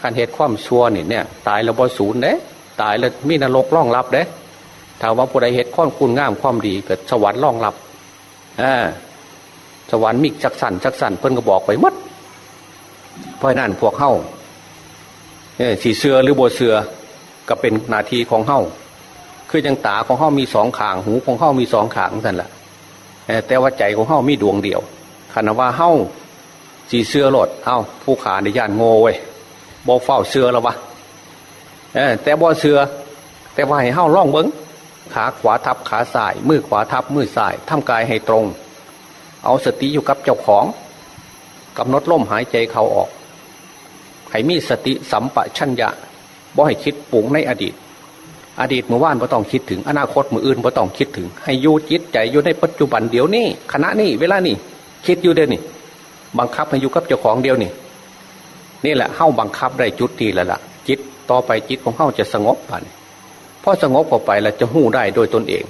การเหตุความชัวนี่เนี่ย ตายแล้วบ่ศูนย์เด้ตายแล้วมีนรกร่องรับเด้ถ้าว่าผู้ใดเหตุข้อนคุณงามความดีเกิดสวรรค์ร่องรับอ่าสวรรค์มีจักสันจักสันเพิ่นก็บอกไปมัดเพราะนั้นพวกเข้าสีเสือหรือบัวเสือก็เป็นนาทีของเข้าคือยังตาของเข้ามีสองขางหูของเข้ามีสองขางนั่นแหละแต่ว่าใจของเข้ามีดวงเดียวคณว่าเข้าสีเสือหลดเอ้าผู้ขาในย่านโง่เว้ย บอเฝ้าเสือแล้ววะแต่บอเสือ แต่ว่าให้เข้าร่องเบิ้งขาขวาทับขาซ้ายมือขวาทับมือซ้ายทำกายให้ตรง เอาสติอยู่กับเจ้าของกำหนดลมหายใจเขาออกให้มีสติสัมปชัญญะบ่ให้คิดปุ่งในอดีต อดีตเมื่อวานบ่ต้องคิดถึงอนาคตมืออื่นบ่ต้องคิดถึง ให้ยูจิตใจอยู่ในปัจจุบันเดี๋ยวนี้ขณะนี้เวลานี้คิดอยู่เดี๋ยวนี้บังคับให้อยู่กับเจ้าของเดียวนี่ นี่แหละเข้าบังคับได้จุดทีแล้วล่ะ จิตต่อไปจิตของเข้าจะสงบไปพอสงบเข้าไปแล้วจะหู้ได้โดยตนเอง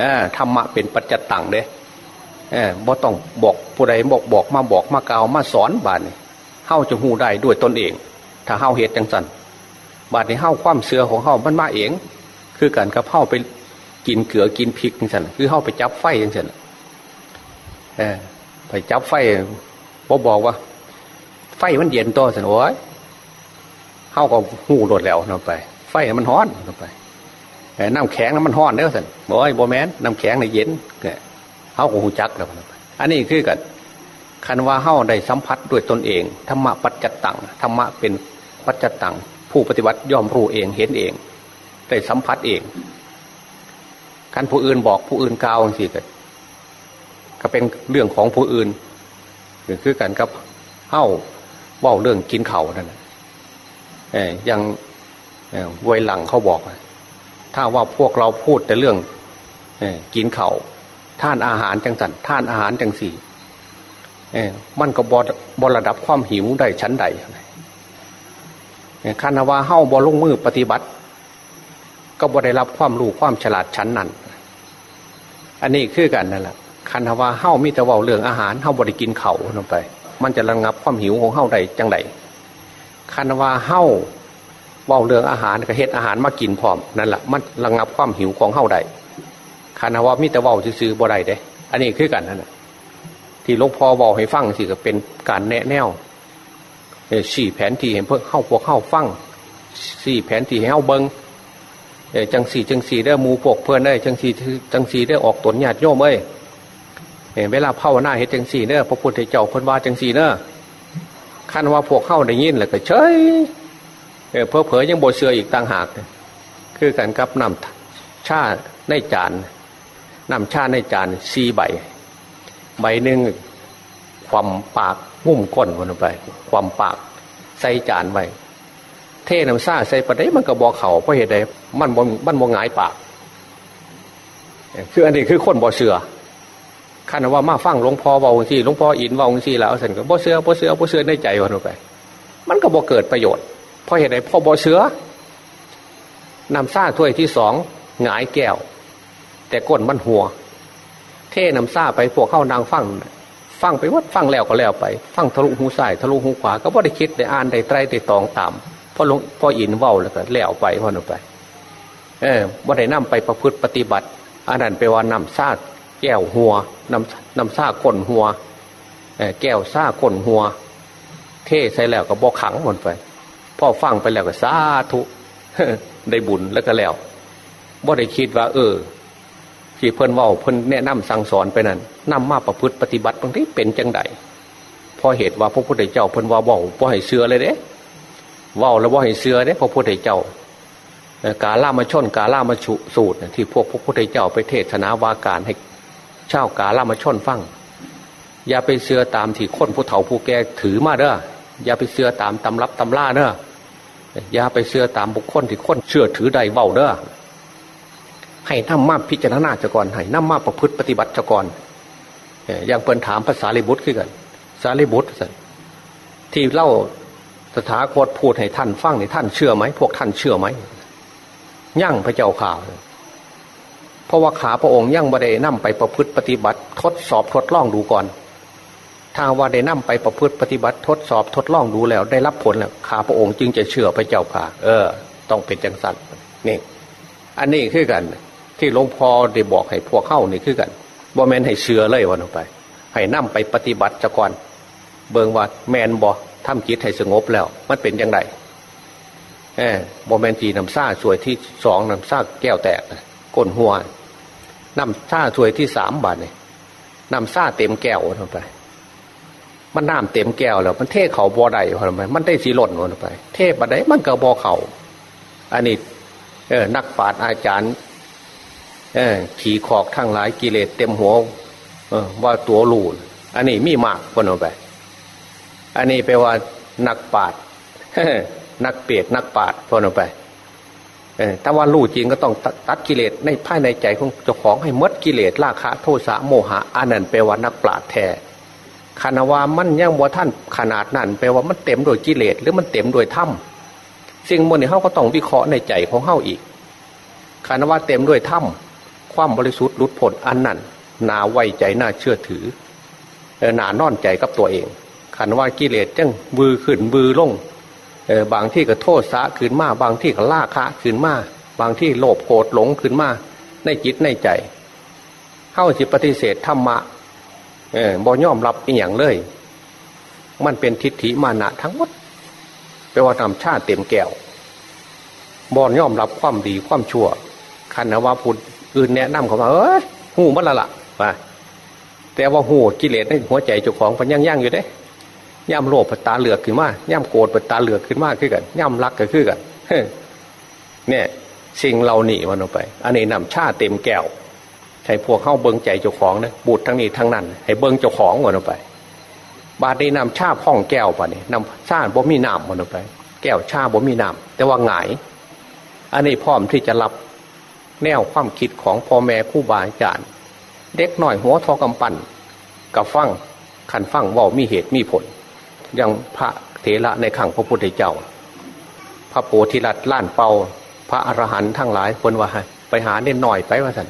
อธรรมะเป็นปัจจตังเด้เอบ่ต้องบอกผู้ใดบอกบอกมาบอกมากล่าวมาสอนบาดนี่เฮาจะหู้ได้ด้วยตนเอง ถ้าเฮาเหตุจังสันบาดนี้เฮาความเสือของเฮามันมาเอง คือการกับเฮาไปกินเกลือกินพริกจังสันคือเฮาไปจับไฟจังสันไปจับไฟบ่บอกว่า ฟมันเย็นตัวสันโอ้ยเฮาก็หูโดดแล้วลงไป ไฟมันร้อนลงไปน้ำแข็งน้ำมันห้อนเด้อสันบอกว่าโบแมนน้ำแข็งในเย็นเฮาก็หูจักแล้วอันนี้คือกันคันว่าเฮาได้สัมผัสด้วยตนเองธรรมะปัจจตังธรรมะเป็นปัจจตังผู้ปฏิบัติย่อมรู้เองเห็นเองได้สัมผัสเองคันผู้อื่นบอกผู้อื่นกล่าวสิกันก็เป็นเรื่องของผู้อื่นคือกันกับเฮ้า ว่าเรื่องกินเข่านั่นเอยังเวยหลังเขาบอก ถ้าว่าพวกเราพูดแต่เรื่องกินเขา่าท่านอาหารจังสันท่านอาหารจังสี่เออมันก็บอบระดับความหิวได้ชั้นใดคานาวาเฮ้าบอลงมือปฏิบัติ ก็บ่ได้รับความรู้ความฉลาดชั้นนั้น อันนี้คือกันนั่นแหละคานาวาเฮ้ามีแต่ว่าเรื่องอาหารเฮ้าบริกินเขาลงไป มันจะระงับความหิวของเฮ้าได้จังไดคานาวาเฮ้าว่าเรื่องอาหารก็เฮ็ดอาหารมากินพร้อมนั่นแหละมันระงับความหิวของเฮ้าได้คานาวามีแต่ว่าซื้อบ่ได้เด้ อันนี้คือกันนั่นแหละที่หลวงพ่อบอกให้ฟังสิก็เป็นการแนะแนวสี่แผนที่เห็นเพื่อเข้าพวกเข้าฟังสี่แผนที่ให้เข้าเบิงจังสี่จังสี่ได้มูพวกเพื่อนได้จังสี่จังสี่ได้ออกตนญาติโยมเอ้ย เวลาเผาหน้าเห็ดจังสี่เนอะพระพุทธเจ้าคนว่าจังสี่เนอะขั้นว่าพวกเข้าได้ยินแล้วก็เฉยเพอเผยยังโบเสืออีกต่างหาก คือการกับนำชาในจานนำชาในจานสี่ใบ ใบหนึ่งความปากงุ่มก้นคนไป ความปากใส่จานไว้เทน้ำซาใส่ประเดี๋ยมันก็บอกเขาเพราะเหตุใดมันบมันบงหงายปาก คืออันนี้คือคนบ่เสือ ขันว่ามาฟังหลวงพ่อว่าองค์ที่หลวงพ่ออินว่าองค์ที่แล้วสันก็บ่เสือบ่เสือบ่เสือในใจวันไป มันก็บ่เกิดประโยชน์เพราะเหตุใดพ่อบ่เสือนำซ่าถ้วยที่สองหงายแก้ว แต่ก้นมันหัว เทนำซ่าไปพวกเข้านางฟังฟังไปวัดฟังแล้วก็แล้วไป ฟังทะลุหูซ้ายทะลุหูขวาก็บ่ได้คิดได้อ่านได้ไตรได้ตองตามพอหลวงพ่ออินเว้าแล้วก็แล้วไปพอหนูไป เออบ่ได้นำไปประพฤติปฏิบัติอันนั้นไปว่านำซา แก้วหัวนำนำซาก้นหัวแก้วซาก้นหัว เทใส่แล้วก็บอกขังหมดไปพ่อฟังไปแล้วก็สาธุได้บุญแล้วก็แล้วบ่ได้คิดว่า เออ ที่เพิ่นว่าเพิ่นแนะนำสั่งสอนไปนั้นนำมาประพฤติปฏิบัติบางทีเป็นจังไดพอเหตุว่าพระพุทธเจ้าเพิ่นว่าบอกว่าให้เชื่อเลยเด้ว่าแล้วว่าให้เชื่อเด้พระพุทธเจ้ากาล่ามาชนกาล่ามาชุสูตรที่พวกพระพุทธเจ้าไปเทศนาวาการให้ เช่ากาล่ามาช่อนฟังอย่าไปเชื่อตามที่คนผู้เฒ่าผู้แก่ถือมาเด้ออย่าไปเชื่อตามตำรับตำล่าเด้ออย่าไปเชื่อตามบุคคลที่คนเชื่อถือใดเว้าเด้อให้น้ำมาพิจารณาจะก่อนให้น้ำมาประพฤติปฏิบัติจะก่อนอย่างเปิ่นถามภาษาลิบุตรขึ้นกันสาลิบุตรที่เล่าสถาคตพูดให้ท่านฟังในท่านเชื่อไหมพวกท่านเชื่อไหมยั่งพระเจ้าข่าว ราะว่าขาพระองค์ยังบดได้นำไปประพฤติปฏิบัติ ทดสอบทดลองดูก่อนทางว่าได้นำไปประพฤติปฏิบัติ ทดสอบทดลองดูแล้ว ได้รับผลแล้วขาพระองค์จึงจะเชื่อพระเจ้าข่าเออ ต้องเป็นจังสันนี่ อันนี้คือกัน ที่หลวงพ่อได้บอกให้พวกเข้านี่คือกันบ่แมนให้เชื่อเลยวันออกไป ให้นำไปปฏิบัติจะก่อน เบิงว่าแมนบอทำจิตให้สงบแล้ว มันเป็นยังไงเออบอแมนจีน้ำซ่าสวยที่สองน้ำซ่าแก้วแตกก้นหัว น้ำซ่าสวยที่สามบาทเนี่ยน้ำซ่าเต็มแก้วลงไป มันน้ำเต็มแก้วแล้วมันเทเขาบอใดลงไปมันได้สีหล่นลงไป เทบัดไดมันก็บอเขาอันนี้เออนักปราชญ์อาจารย์ เออขี่ขอกทั้งหลายกิเลสเต็มหัวเออว่าตัวลูนอันนี้มีมากคนออกไป อันนี้แปลว่านักปราชญ์นักเปียดนักปราชญ์คนออกไป ถ้าว่าลู่จริงก็ต้องตัดกิเลสในภายในใจของเจ้าของให้มดกิเลสราคะโทสะโมหะอันนั้นแปลว่านักปราชญ์แท้คานาวามันยังว่าท่านขนาดนั้นแปลว่ามันเต็มโดยกิเลสหรือมันเต็มโดยถ้ำสิ่งมันนี่เขาก็ต้องวิเคราะห์ในใจของเขาอีกคานาวาเต็มด้วยถ้ำความบริสุทธิ์ลุดพ้นอันนั้นนาไว้ใจน่าเชื่อถือหนานอนใจกับตัวเองขันว่ากิเลสจังบือขึ้นบือลง บางที่ก็โทษสะขึ้นมา บางที่ก็ล่าคะขึ้นมา บางที่โลภโกรธหลงขึ้นมา ในจิตในใจเข้าสิปฏิเสธธรรมะบ่ย่อมรับอีกอย่างเลย มันเป็นทิฏฐิมานะทั้งหมดแปลว่าทำชาติเต็มแก้วบ่ย่อมรับความดีความชั่วคันว่าพุทธอื่นแนะนำเขาว่าเอ้ยหูมันละละว่าแต่ว่าหูกิเลสในหัวใจจ้าของมันยังยั่งอยู่เด้ ย่ำโลภตาเหลือกขึ้นมาย่ำโกรธตาเหลือกขึ้นมากขึ้นกันย่ำรักก็ขึ้นกันเนี่ยสิ่งเราหนีมันออกไป อันนี้นำชาเต็มแก้วใช้พวกเข้าเบิ้งใจเจ้าของนะบูดทั้งนี้ทั้งนั้น ให้เบิ้งเจ้าของมันออกไป บาดนี้นำชาพ่องแก้วป่ะนี่นำชาบ่มีน้ำมันออกไป แก้วชาบ่มีน้ำแต่ว่าหงายอันนี้พร้อมที่จะรับแนวความคิดของพ่อแม่คู่บาอาจารย์ เด็กหน่อยหัวทอกำปั้นกับฟังขันฟังว่ามีเหตุมีผล ยังพระเถระในขังพระพุทธเจ้า พระโพธิรัตล้านเปาพระอรหันต์ทั้งหลายคนว่าไปหาเน้นหน่อยไปว่าสัน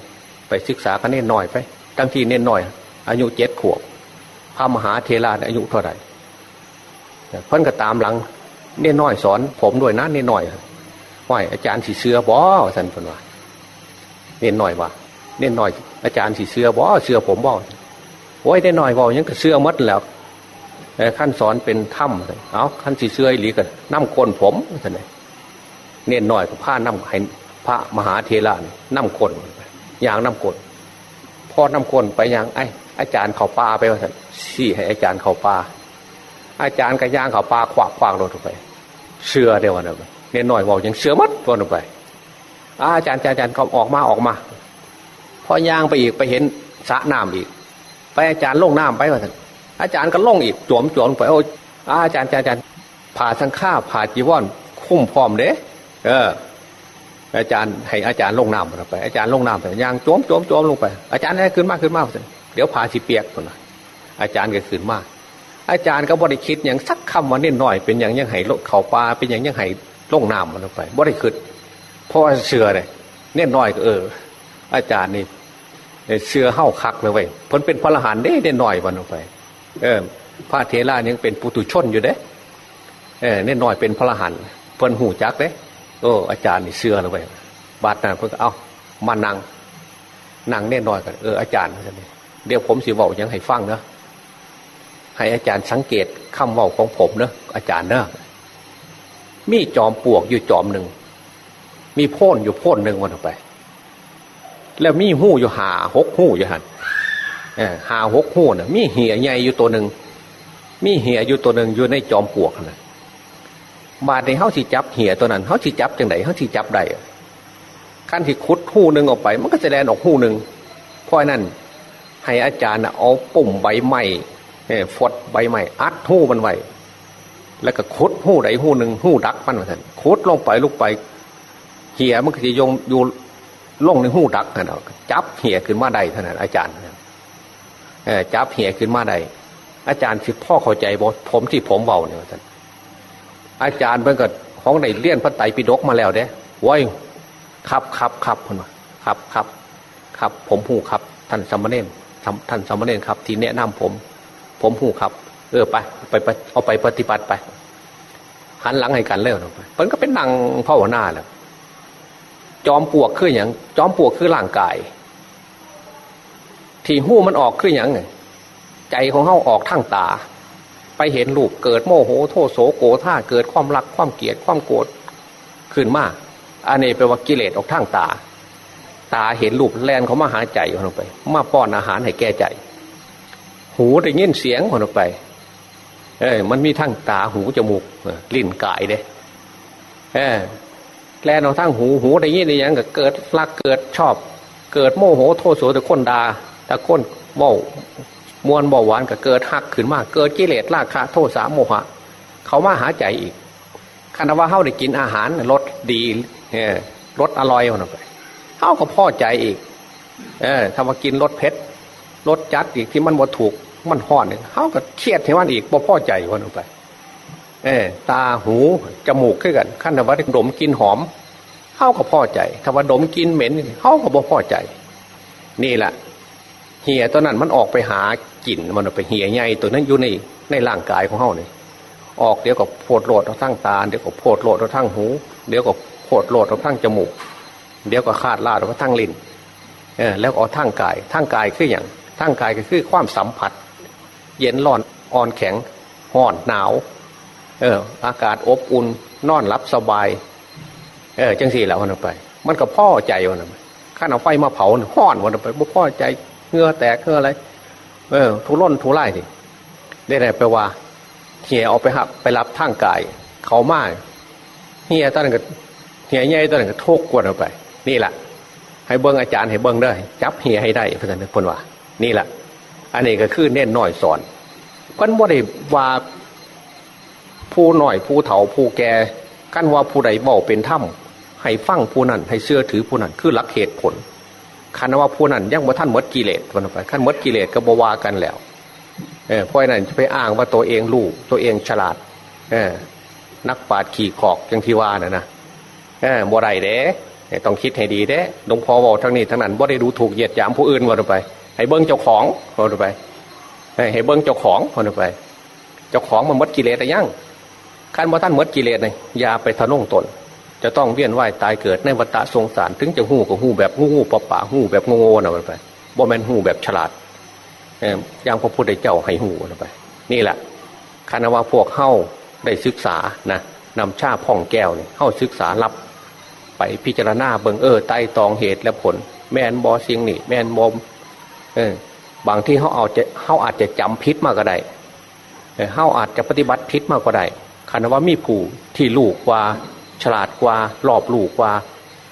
ไปศึกษากันเน้นหน่อยไปตั้งที่เน้นหน่อย อายุเจ็ดขวบพระมหาเทราอายุเท่าไหร่เพิ่นก็ตามหลังเน้นหน่อยสอน ผมด้วยนะเน้นหน่อยว่าอาจารย์สีเสือบอสันเพิ่นว่าเน้นหน่อยว่าเน้นหน่อย อาจารย์สีเสือบอเสือผมบอโอ้ยได้หน่อยบอยังก็เสือมัดแล้ว ขั้นสอนเป็นถ้ำเอาขั้นสีเสือหลีกันน้ำคนผมสันเลยเน้นหน่อยกับผ้าน้ำให้พระมหาเทระน้ำคนอย่างน้ำกลพอน้ำกลไปอย่างไออาจารย์เขาปลาไปว่าสี่ให้อาจารย์เขาปลาอาจารย์กระย่างเขาปลาขวากขวากลงไปเชื่อเดียวนะเนี่ยหน่อยบอกยังเชื่อมัดตัวลงไป อาจารย์อาจารย์เขาออกมาออกมาพอย่างไปอีกไปเห็นสระน้ำอีก ไปอาจารย์ลงน้ำไปว่า อาจารย์ก็ล่องอีกจวมจวมไปโอ้อาจารย์อาจารย์ผ่าสังฆาผ่าจีวรคุ้มพร้อมเด้เออ อาจารย์ให้อาจารย์ลงน้ำลงไปอาจารย์ลงน้ำไปยางโจมโจมโจมลงไป อาจารย์ให้ขึ้นมากขึ้นมากเดี๋ยวพาสีเปียกคนละอาจารย์ก็ขึ้นมากอาจารย์ก็บริคิดอย่างสักคำวันนี้หน่อยเป็นอย่างยังไห้เข่าปลาเป็นอย่างยังไห้ลงน้ำมันลงไปบริคิดเพราะเชื่อเลยเนี่ยน้อยก็เออ อาจารย์นี่เชื่อเข้าคักเลยเว้ยพ้นเป็นพระรหันได้เนี่ยน้อยวันลงไป เออพระเทรายังเป็นปุตุชนอยู่เด้เออเนี่ยน้อยเป็นพระรหันเพิ่นหูจักเด้โอ้อาจารย์นี่เชื่อเลยบาดนั้นเพิ่งเอามานั่งนั่งแน่นอนกันเอออาจารย์เดี๋ยวผมสิบอกยังให้ฟังเนาะให้อาจารย์สังเกตคำว่าของผมเนาะอาจารย์เนาะมีจอมปลวกอยู่จอมหนึ่งมีพ่นอยู่พ่นหนึ่งวันออกไป แล้วมีหู้อยู่หาหกหู้อยู่หัน หาหกหูน่ะมีเหี่ยใหญ่อยู่ตัวหนึ่งมีเหี่ยอยู่ตัวหนึ่งอยู่ในจอมปลวกนะบาดในเขาสิจับเหี่ยตัวนั้นเขาสิจับจังไหนเขาสิจับได้ขั้นที่คุดหูหนึ่งออกไป มันก็จะแดนออกหูหนึ่งเพราะนั้นให้อาจารย์เอาปุ่มใบไม้ฟดใบไม้อัดหูมันไว้แล้วก็คุดหูใดหูหนึ่งหูดักมันมาท่านคุดลงไปลุกไปเหี่ยมันก็จะยงอยู่ลงในหูดักนะเราจับเหี่ยขึ้นมาได้ท่านอาจารย์ จับเหี่ยขึ้นมาได้อาจารย์สิพ่อเข้าใจบอกผมที่ผมเบาเนี่ยท่านอาจารย์เพิ่งก็ของในเลี่ยนพระไตรปิฎกมาแล้วเด้ว้ครับครับครับคนว่าครับครับครับ ผมหูครับ ท่านสมณเณรท่านสมณเณรครับ ที่แนะนำผม ผมหูครับ เออไปไปเอาไปปฏิบัติไปหันหลังให้กันเร็วไปมันก็เป็นนางพ่อหัวหน้าแหละจอมปวกคืออย่างจอมปวกคือร่างกาย ที่หู้มันออกคืออย่างไงใจของเขาออกทั้งตา ไปเห็นลูกเกิดโมโหโทโสโกธาเกิดความรักความเกลียดความโกรธขึ้นมากอันนี้แปลว่ากิเลสออกทางตา ตาเห็นรูปแลนเขามาหาใจคนออกไป มาป้อนอาหารให้แก่ใจ หูได้ยินเสียงคนออกไป เอ้ยมันมีทั้งตาหูจมูกลิ้นกายเด้เออแลนเอาทั้งหูหูได้ยินได้ยังก็เกิดรักเกิดชอบ เกิดโมโหโทโสแต่คนดา แต่คนเบามวนเบาหวานก็เกิดหักขึ้นมากเกิดกิเลสราคะโทษสะโมหะ เขามาหาใจอีกคณว่าเขาได้กินอาหารรสดีรสอร่อยมันไปเขาก็พอใจอีก เออถ้ามากินรสเผ็ดรสจัดอีกที่มันบ่ถูกมันห่อนเขาก็เครียดให้มันอีกบ่พอใจมันไป เออตาหูจมูกขึ้นกันขั้นว่าดมกินหอมเขาก็พอใจ ถ้าว่าดมกินเหม็นเขาก็บ่พอใจ นี่แหละ เหี่ยตัวนั้นมันออกไปหากินมันไปเหี่ยใหญ่ตัวนั้นอยู่ในในร่างกายของเขาเนี่ยออกเดี๋ยวก็โผดโลดเอาทั้งตา เดี๋ยวก็โผดโลดเอาทั้งหู เดี๋ยวก็โผดโลดเอาทั้งจมูก เดี๋ยวก็คาดลาดเอาทั้งลิ้นเออแล้วเอาทั้งกายทั้งกายคืออย่างทั้งกายก็คือความสัมผัส เย็นร้อนอ่อนแข็งห่อนหนาวเอออากาศอบอุ่นนอนรับสบายเออจังสี่แล้ววันไป มันก็พ่อใจวันไปข้าเอาไฟมาเผาห่อนวันไปบ่พ่อใจ เงือแตกเงืออะไร เออ ทุร่นทุไล่ดิได้ไหนไปว่าเหี่ยออกไปหับไปรับทางกาย เขามาเหี่ยตอนนั้นก็เหี่ยใหญ่ตอนนั้นก็ทุกกวนออกไป นี่แหละให้เบิ้งอาจารย์ให้เบิ้งได้จับเหี่ยให้ได้เพื่อนคนว่า นี่แหละอันนี้ก็คือเน้นหน่อยสอนกันว่าได้ว่าผู้หน่อยผู้เฒ่าผู้แก่กันว่าผู้ใดบอกเป็นถ้ำให้ฟังผู้นั้นให้เชื่อถือผู้นั้นคือหลักเหตุผล คันว่าผู้นั้นยังบ่ท่านมดกิเลสวันไปขั้นมดกิเลสก็บวากันแล้วเออเพราะนั้นจะไปอ้างว่าตัวเองรู้ตัวเองฉลาดเออนักปราดขี่ขอกอย่างที่ว่าน่ะนะเออบ่ได้เด้ต้องคิดให้ดีเด้หลวงพ่อบอกทั้งนี้ทั้งนั้นบ่ได้ดูถูกเหยียดหยามผู้อื่นวันไป ให้เบิ้งเจ้าของวันไปให้เบิ้งเจ้าของวันไป เจ้าของมันมดกิเลสอะไรยังขั้นว่าท่านมดกิเลสเลยอย่าไปทะนุ่งตน จะต้องเวียนว่ายตายเกิดในวัฏสงสาร ถึงจะหู้กับหู้แบบงูงูปะปะหู้แบบงงๆนะไปบ่แมนหู้แบบฉลาดอย่างพระพุทธเจ้าให้หูนะไป นี่แหละคณะว่าพวกเข้าได้ศึกษานะนำชาพ่องแก้วเนี่ยเข้าศึกษารับ ไปพิจารณาเบิงเออไต่ตองเหตุและผล แมนบอสิงนี่ แมนบอมเออบางที่เขาเอาจะเขาอาจจะจำพิษมากก็ได้เขาอาจจะปฏิบัติพิษมากก็ได้คณะว่ามีผู้ที่ลูกว่า ฉลาดกว่ารอบลูกกว่า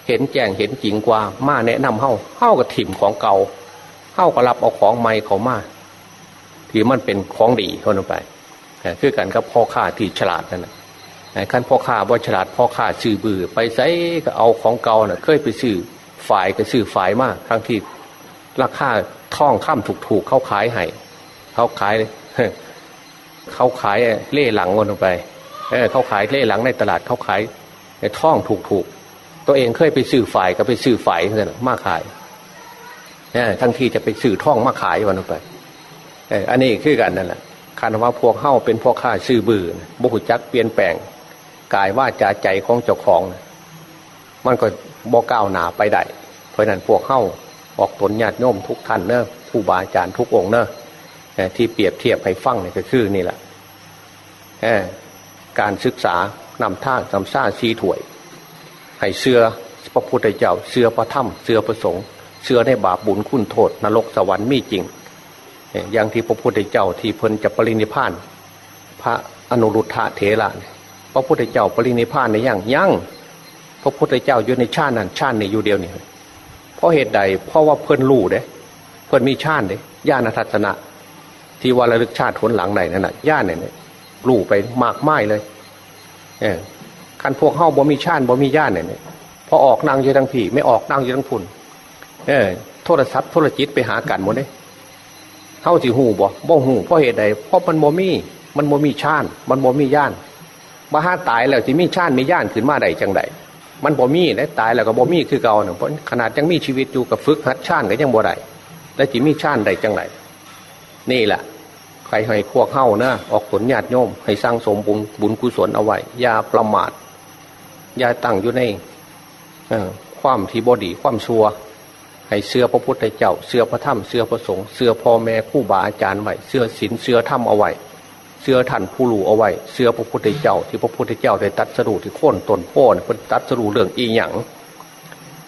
เห็นแจ้งเห็นจริงกว่า มาแนะนำเฮ้าเฮ้ากับถิ่มของเก่าเฮ้าก็รับเอาของใหม่เขามาที่มันเป็นของดีเข้าไปคือกันกับพ่อข้าที่ฉลาดนั่นแหละขั้นพ่อข้าบ่ฉลาดพ่อข้าซื้อบือ ไปใส่ก็เอาของเก่าน่ะ เคยไปซื้อฝ่ายก็ซื้อฝ่ายมากทั้งที่ราคาท่องข้ามถูกๆเขาขายให้เขาขายเขาขายเล่หลังวนลงไป เออเขาขายเล่หลังในตลาดเขาขาย ท่องถูกๆ ตัวเองเคยไปซื้อฝ่ายก็ไปซื้อฝ่ายเท่านั้นมาขายเนี่ยทั้งที่จะไปซื้อท่องมาขายวันลงไปเอออันนี้คือกันนั่นแหละคันว่าพวกเข้าเป็นพวกข้าซื้อบือบุหุจักเปลี่ยนแปลงกายว่าจาใจของเจ้าของมันก็บ่ก้าวหนาไปได้เพราะนั้นพวกเข้าออกตนญาติโยมทุกท่านเนอะผู้บาอาจารย์ทุกองเนอะที่เปรียบเทียบให้ฟังเนี่ยก็คือนี่แหละการศึกษา นำท่าสำซ่าซีถวย ให้เสือพระพุทธเจ้าเสือพระธรรมเสือพระสงฆ์เสือในบาปบุญคุณโทษ นรกสวรรค์มีจริง อย่างที่พระพุทธเจ้าที่เพิ่นจะปรินิพาน พระอนุรุทธะเถระพระพุทธเจ้าปรินิพานในย่างย่างพระพุทธเจ้าอยู่ในชาตินั้นชาตินี้อยู่เดียวนี่เพราะเหตุใดเพราะว่าเพิ่นรู้เด้เพิ่นมีชาติเด้ญาณทัศนะ ที่ว่าระลึกชาติผลหลังใดนั่นแหะญาณเนี่ยรู้ไปมากไม้เลย คันพวกเข้าบ่มีชาติบ่มีญาณเนี่ยพอออกนั่งอยู่ทั้งผีไม่ออกนั่งอยู่ทั้งพุ่นเออโทรศัพท์โทรจิตไปหากันหมดเลยเข้าสิหูบ่บ่หูเพราะเหตุใดเพราะมันบ่มีมันบ่มีชาติมันบ่มีญาณบ้าตายแล้วที่มีชาติมีญาณขึ้นมาใดจังใดมันบ่มีได้ตายแล้วก็บ่มีคือเก่าเนี่ยเพราะขนาดยังมีชีวิตอยู่กับฝึกหัดชาติก็ยังบ่ได้แล้วจีมีชาติใดจังไรนี่แหละใครให้พวกเข้านะอ ผลญาติโยมให้สร้างสมบุญบุญกุศลเอาไว้อย่าประมาทอย่าตั้งอยู่ในความที่บดีความชัวให้เสื้อพระพุทธเจ้าเสื้อพระธรรมเสื้อพระสงฆ์เสื้อพ่อแม่คู่บาอาจารย์ไว้เสื้อศีลเสื้อธรรมเอาไว้เสื้อท่านผู้รู้เอาไว้เสื้อพระพุทธเจ้า ที่พระพุทธเจ้าได้ตัดสรุปที่โค่นตนโพ้นเพิ่นตัดสรุปเรื่องอีหยัง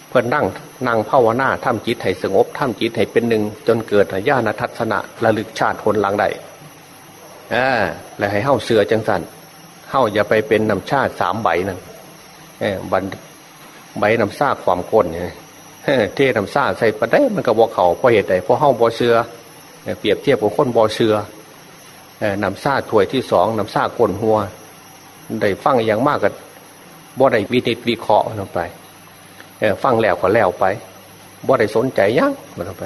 เพิ่นนั่งนั่งภาวนาทำจิตให้สงบทำจิตให้เป็นหนึ่งจนเกิดญาณทัศนะระลึกชาติคนหลังใด อ่าแล้วให้เฮ้าเสือจังสันเฮ้าอย่าไปเป็นนำชาติสามใบนั่นเออบันใบนำซากความก้นเนี่ยเทนำซาใส่ประเด้มันก็บอเขาเพราะเหตุใดเพราะเฮ้าบอเสือเปรียบเทียบกับคนบอเสือนำซาถ้วยที่สองนำซากลนหัวได้ฟังอย่างมากกับบ่ได้วิจิตวิเคราะห์ลงไปฟังแล้วก็แล้วไปบ่ได้สนใจยั้งมันไป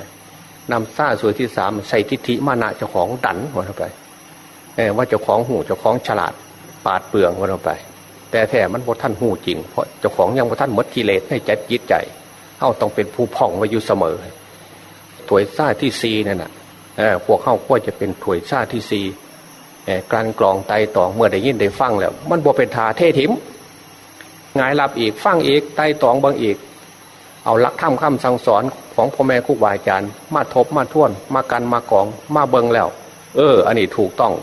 นำซาสวยที่สามใส่ทิฏฐิมานะเจ้าของดันมันไป ว่าเจ้าของหูเจ้าของฉลาดปาดเปลืองมันไป แต่แท้มันบ่ท่านหูจริง เพราะเจ้าของยังบ่ท่านมดกิเลสให้ใจยิดใจเขาต้องเป็นผู้พ่องไว้อยู่เสมอถวยซาที่ซีนั่นน่ะพวกเข้าควจะเป็นถวยซาที่ซีการกรองไตตองเมื่อได้ยินได้ฟังแล้ว มันบ่เป็นทาเทถิมงายหลับอีกฟังอีกไตตองบางอีก เอาลักถ้ำคำสั่งสอนของพ่อแม่ครูบาอาจารย์ มาทบมาท่วน มากันมากองมาเบิงแล้ว เออ อันนี้ถูกต้อง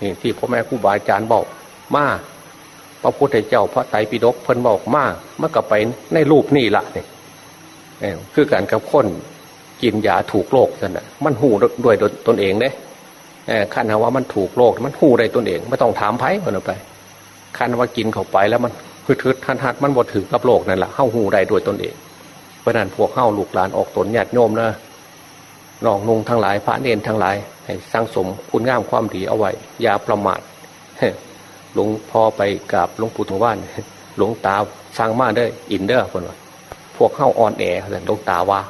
นี่ที่พ่อแม่ครูบาอาจารย์บอกมาพระพุทธเจ้าพระไตรปิฎกเพิ่นบอกมาเมื่อกลับไปในรูปนี่ละเนี่ยคือการกับคนกินยาถูกโรคนั่นแหะมันหูด้วยตนเองเด้ขั้นว่ามันถูกโรคมันหูได้ตนเองไม่ต้องถามไพ่คนไปขั้นว่ากินเข้าไปแล้วมันคือทึดทันหัดมันบดถือกับโลกนั่นแหละเข้าหูได้ด้วยตนเองเพราะนั้นพวกเข้าลูกหลานออกตนญาติโยมนะน้องนุงทั้งหลาย พระเนนทั้งหลาย สร้างสมคุณงามความดีเอาไว้ อย่าประมาทหลวงพ่อไปกราบหลวงปู่ทวานหลวงตาสร้างมาได้อินเดอร์คนว่าพวกเข้าอ่อนแอแต่หลวงตาว่า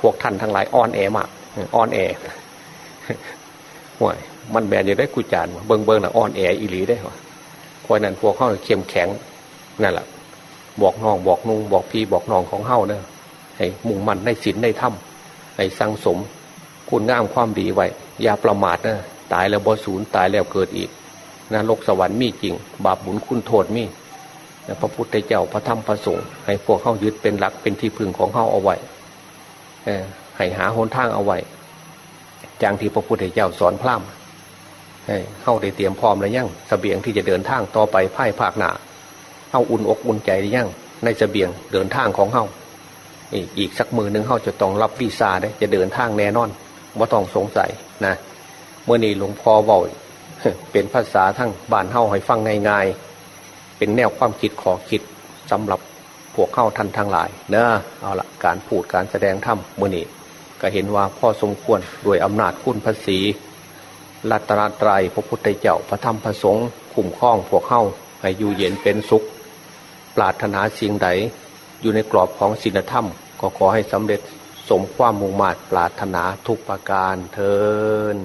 พวกท่านทั้งหลายอ่อนแอมากอ่อนแอห่วยมันแบนอยู่ได้กุจานเบิงเบิงน่ะอ่อนแออีหลีได้หรอเพราะนั้นพวกเข้าเข้มแข็งนั่นแหละบอกน้องบอกนุ่งบอกพี่บอกน้องของเฮ้าเนอะให้มุ่งมั่นในศีลในธรรมให้สังสม คุณงามความดีไว้ อย่าประมาทนะตายแล้วบ่สูญตายแล้วเกิดอีกนรกสวรรค์มีจริง บาปบุญคุณโทษมีพระพุทธเจ้าพระธรรมพระสงฆ์ให้พวกเข้ายึดเป็นหลักเป็นที่พึ่งของเข้าเอาไว้ให้หาหนทางเอาไว้จางที่พระพุทธเจ้าสอนพร่ำเข้าได้เตรียมพร้อมแล้วยังสเสบียงที่จะเดินทางต่อไปพ่ายภาคหนาเข้าอุ่นอกอุ่นใจหรือยังในสเสบียงเดินทางของเข้าอีกสักมือหนึ่งเข้าจะต้องรับวีซ่าได้จะเดินทางแน่นอน ว่ต้องสงสัยนะเมื่อนี้หลวงพ่อบอกเป็นภาษาทั้งบ้านเฮาให้ฟังง่ายๆ เป็นแนวความคิดขอคิดสำหรับพวกเข้าทันทั้งหลายเนอะเอาละการพูดการแสดงธรรมเมื่อนี้ก็เห็นว่าพ่อสมควรด้วยอำนาจคุณภาษีรัตนตรัยพระพุทธเจ้าพระธรรมพระสงฆ์คุ้มครองพวกเข้าให้อยู่เย็นเป็นสุข ปรารถนาสิ่งใดอยู่ในกรอบของศีลธรรม ก็ขอให้สำเร็จ สมความมุ่งมา่ปรารถนาทุกประการเทิน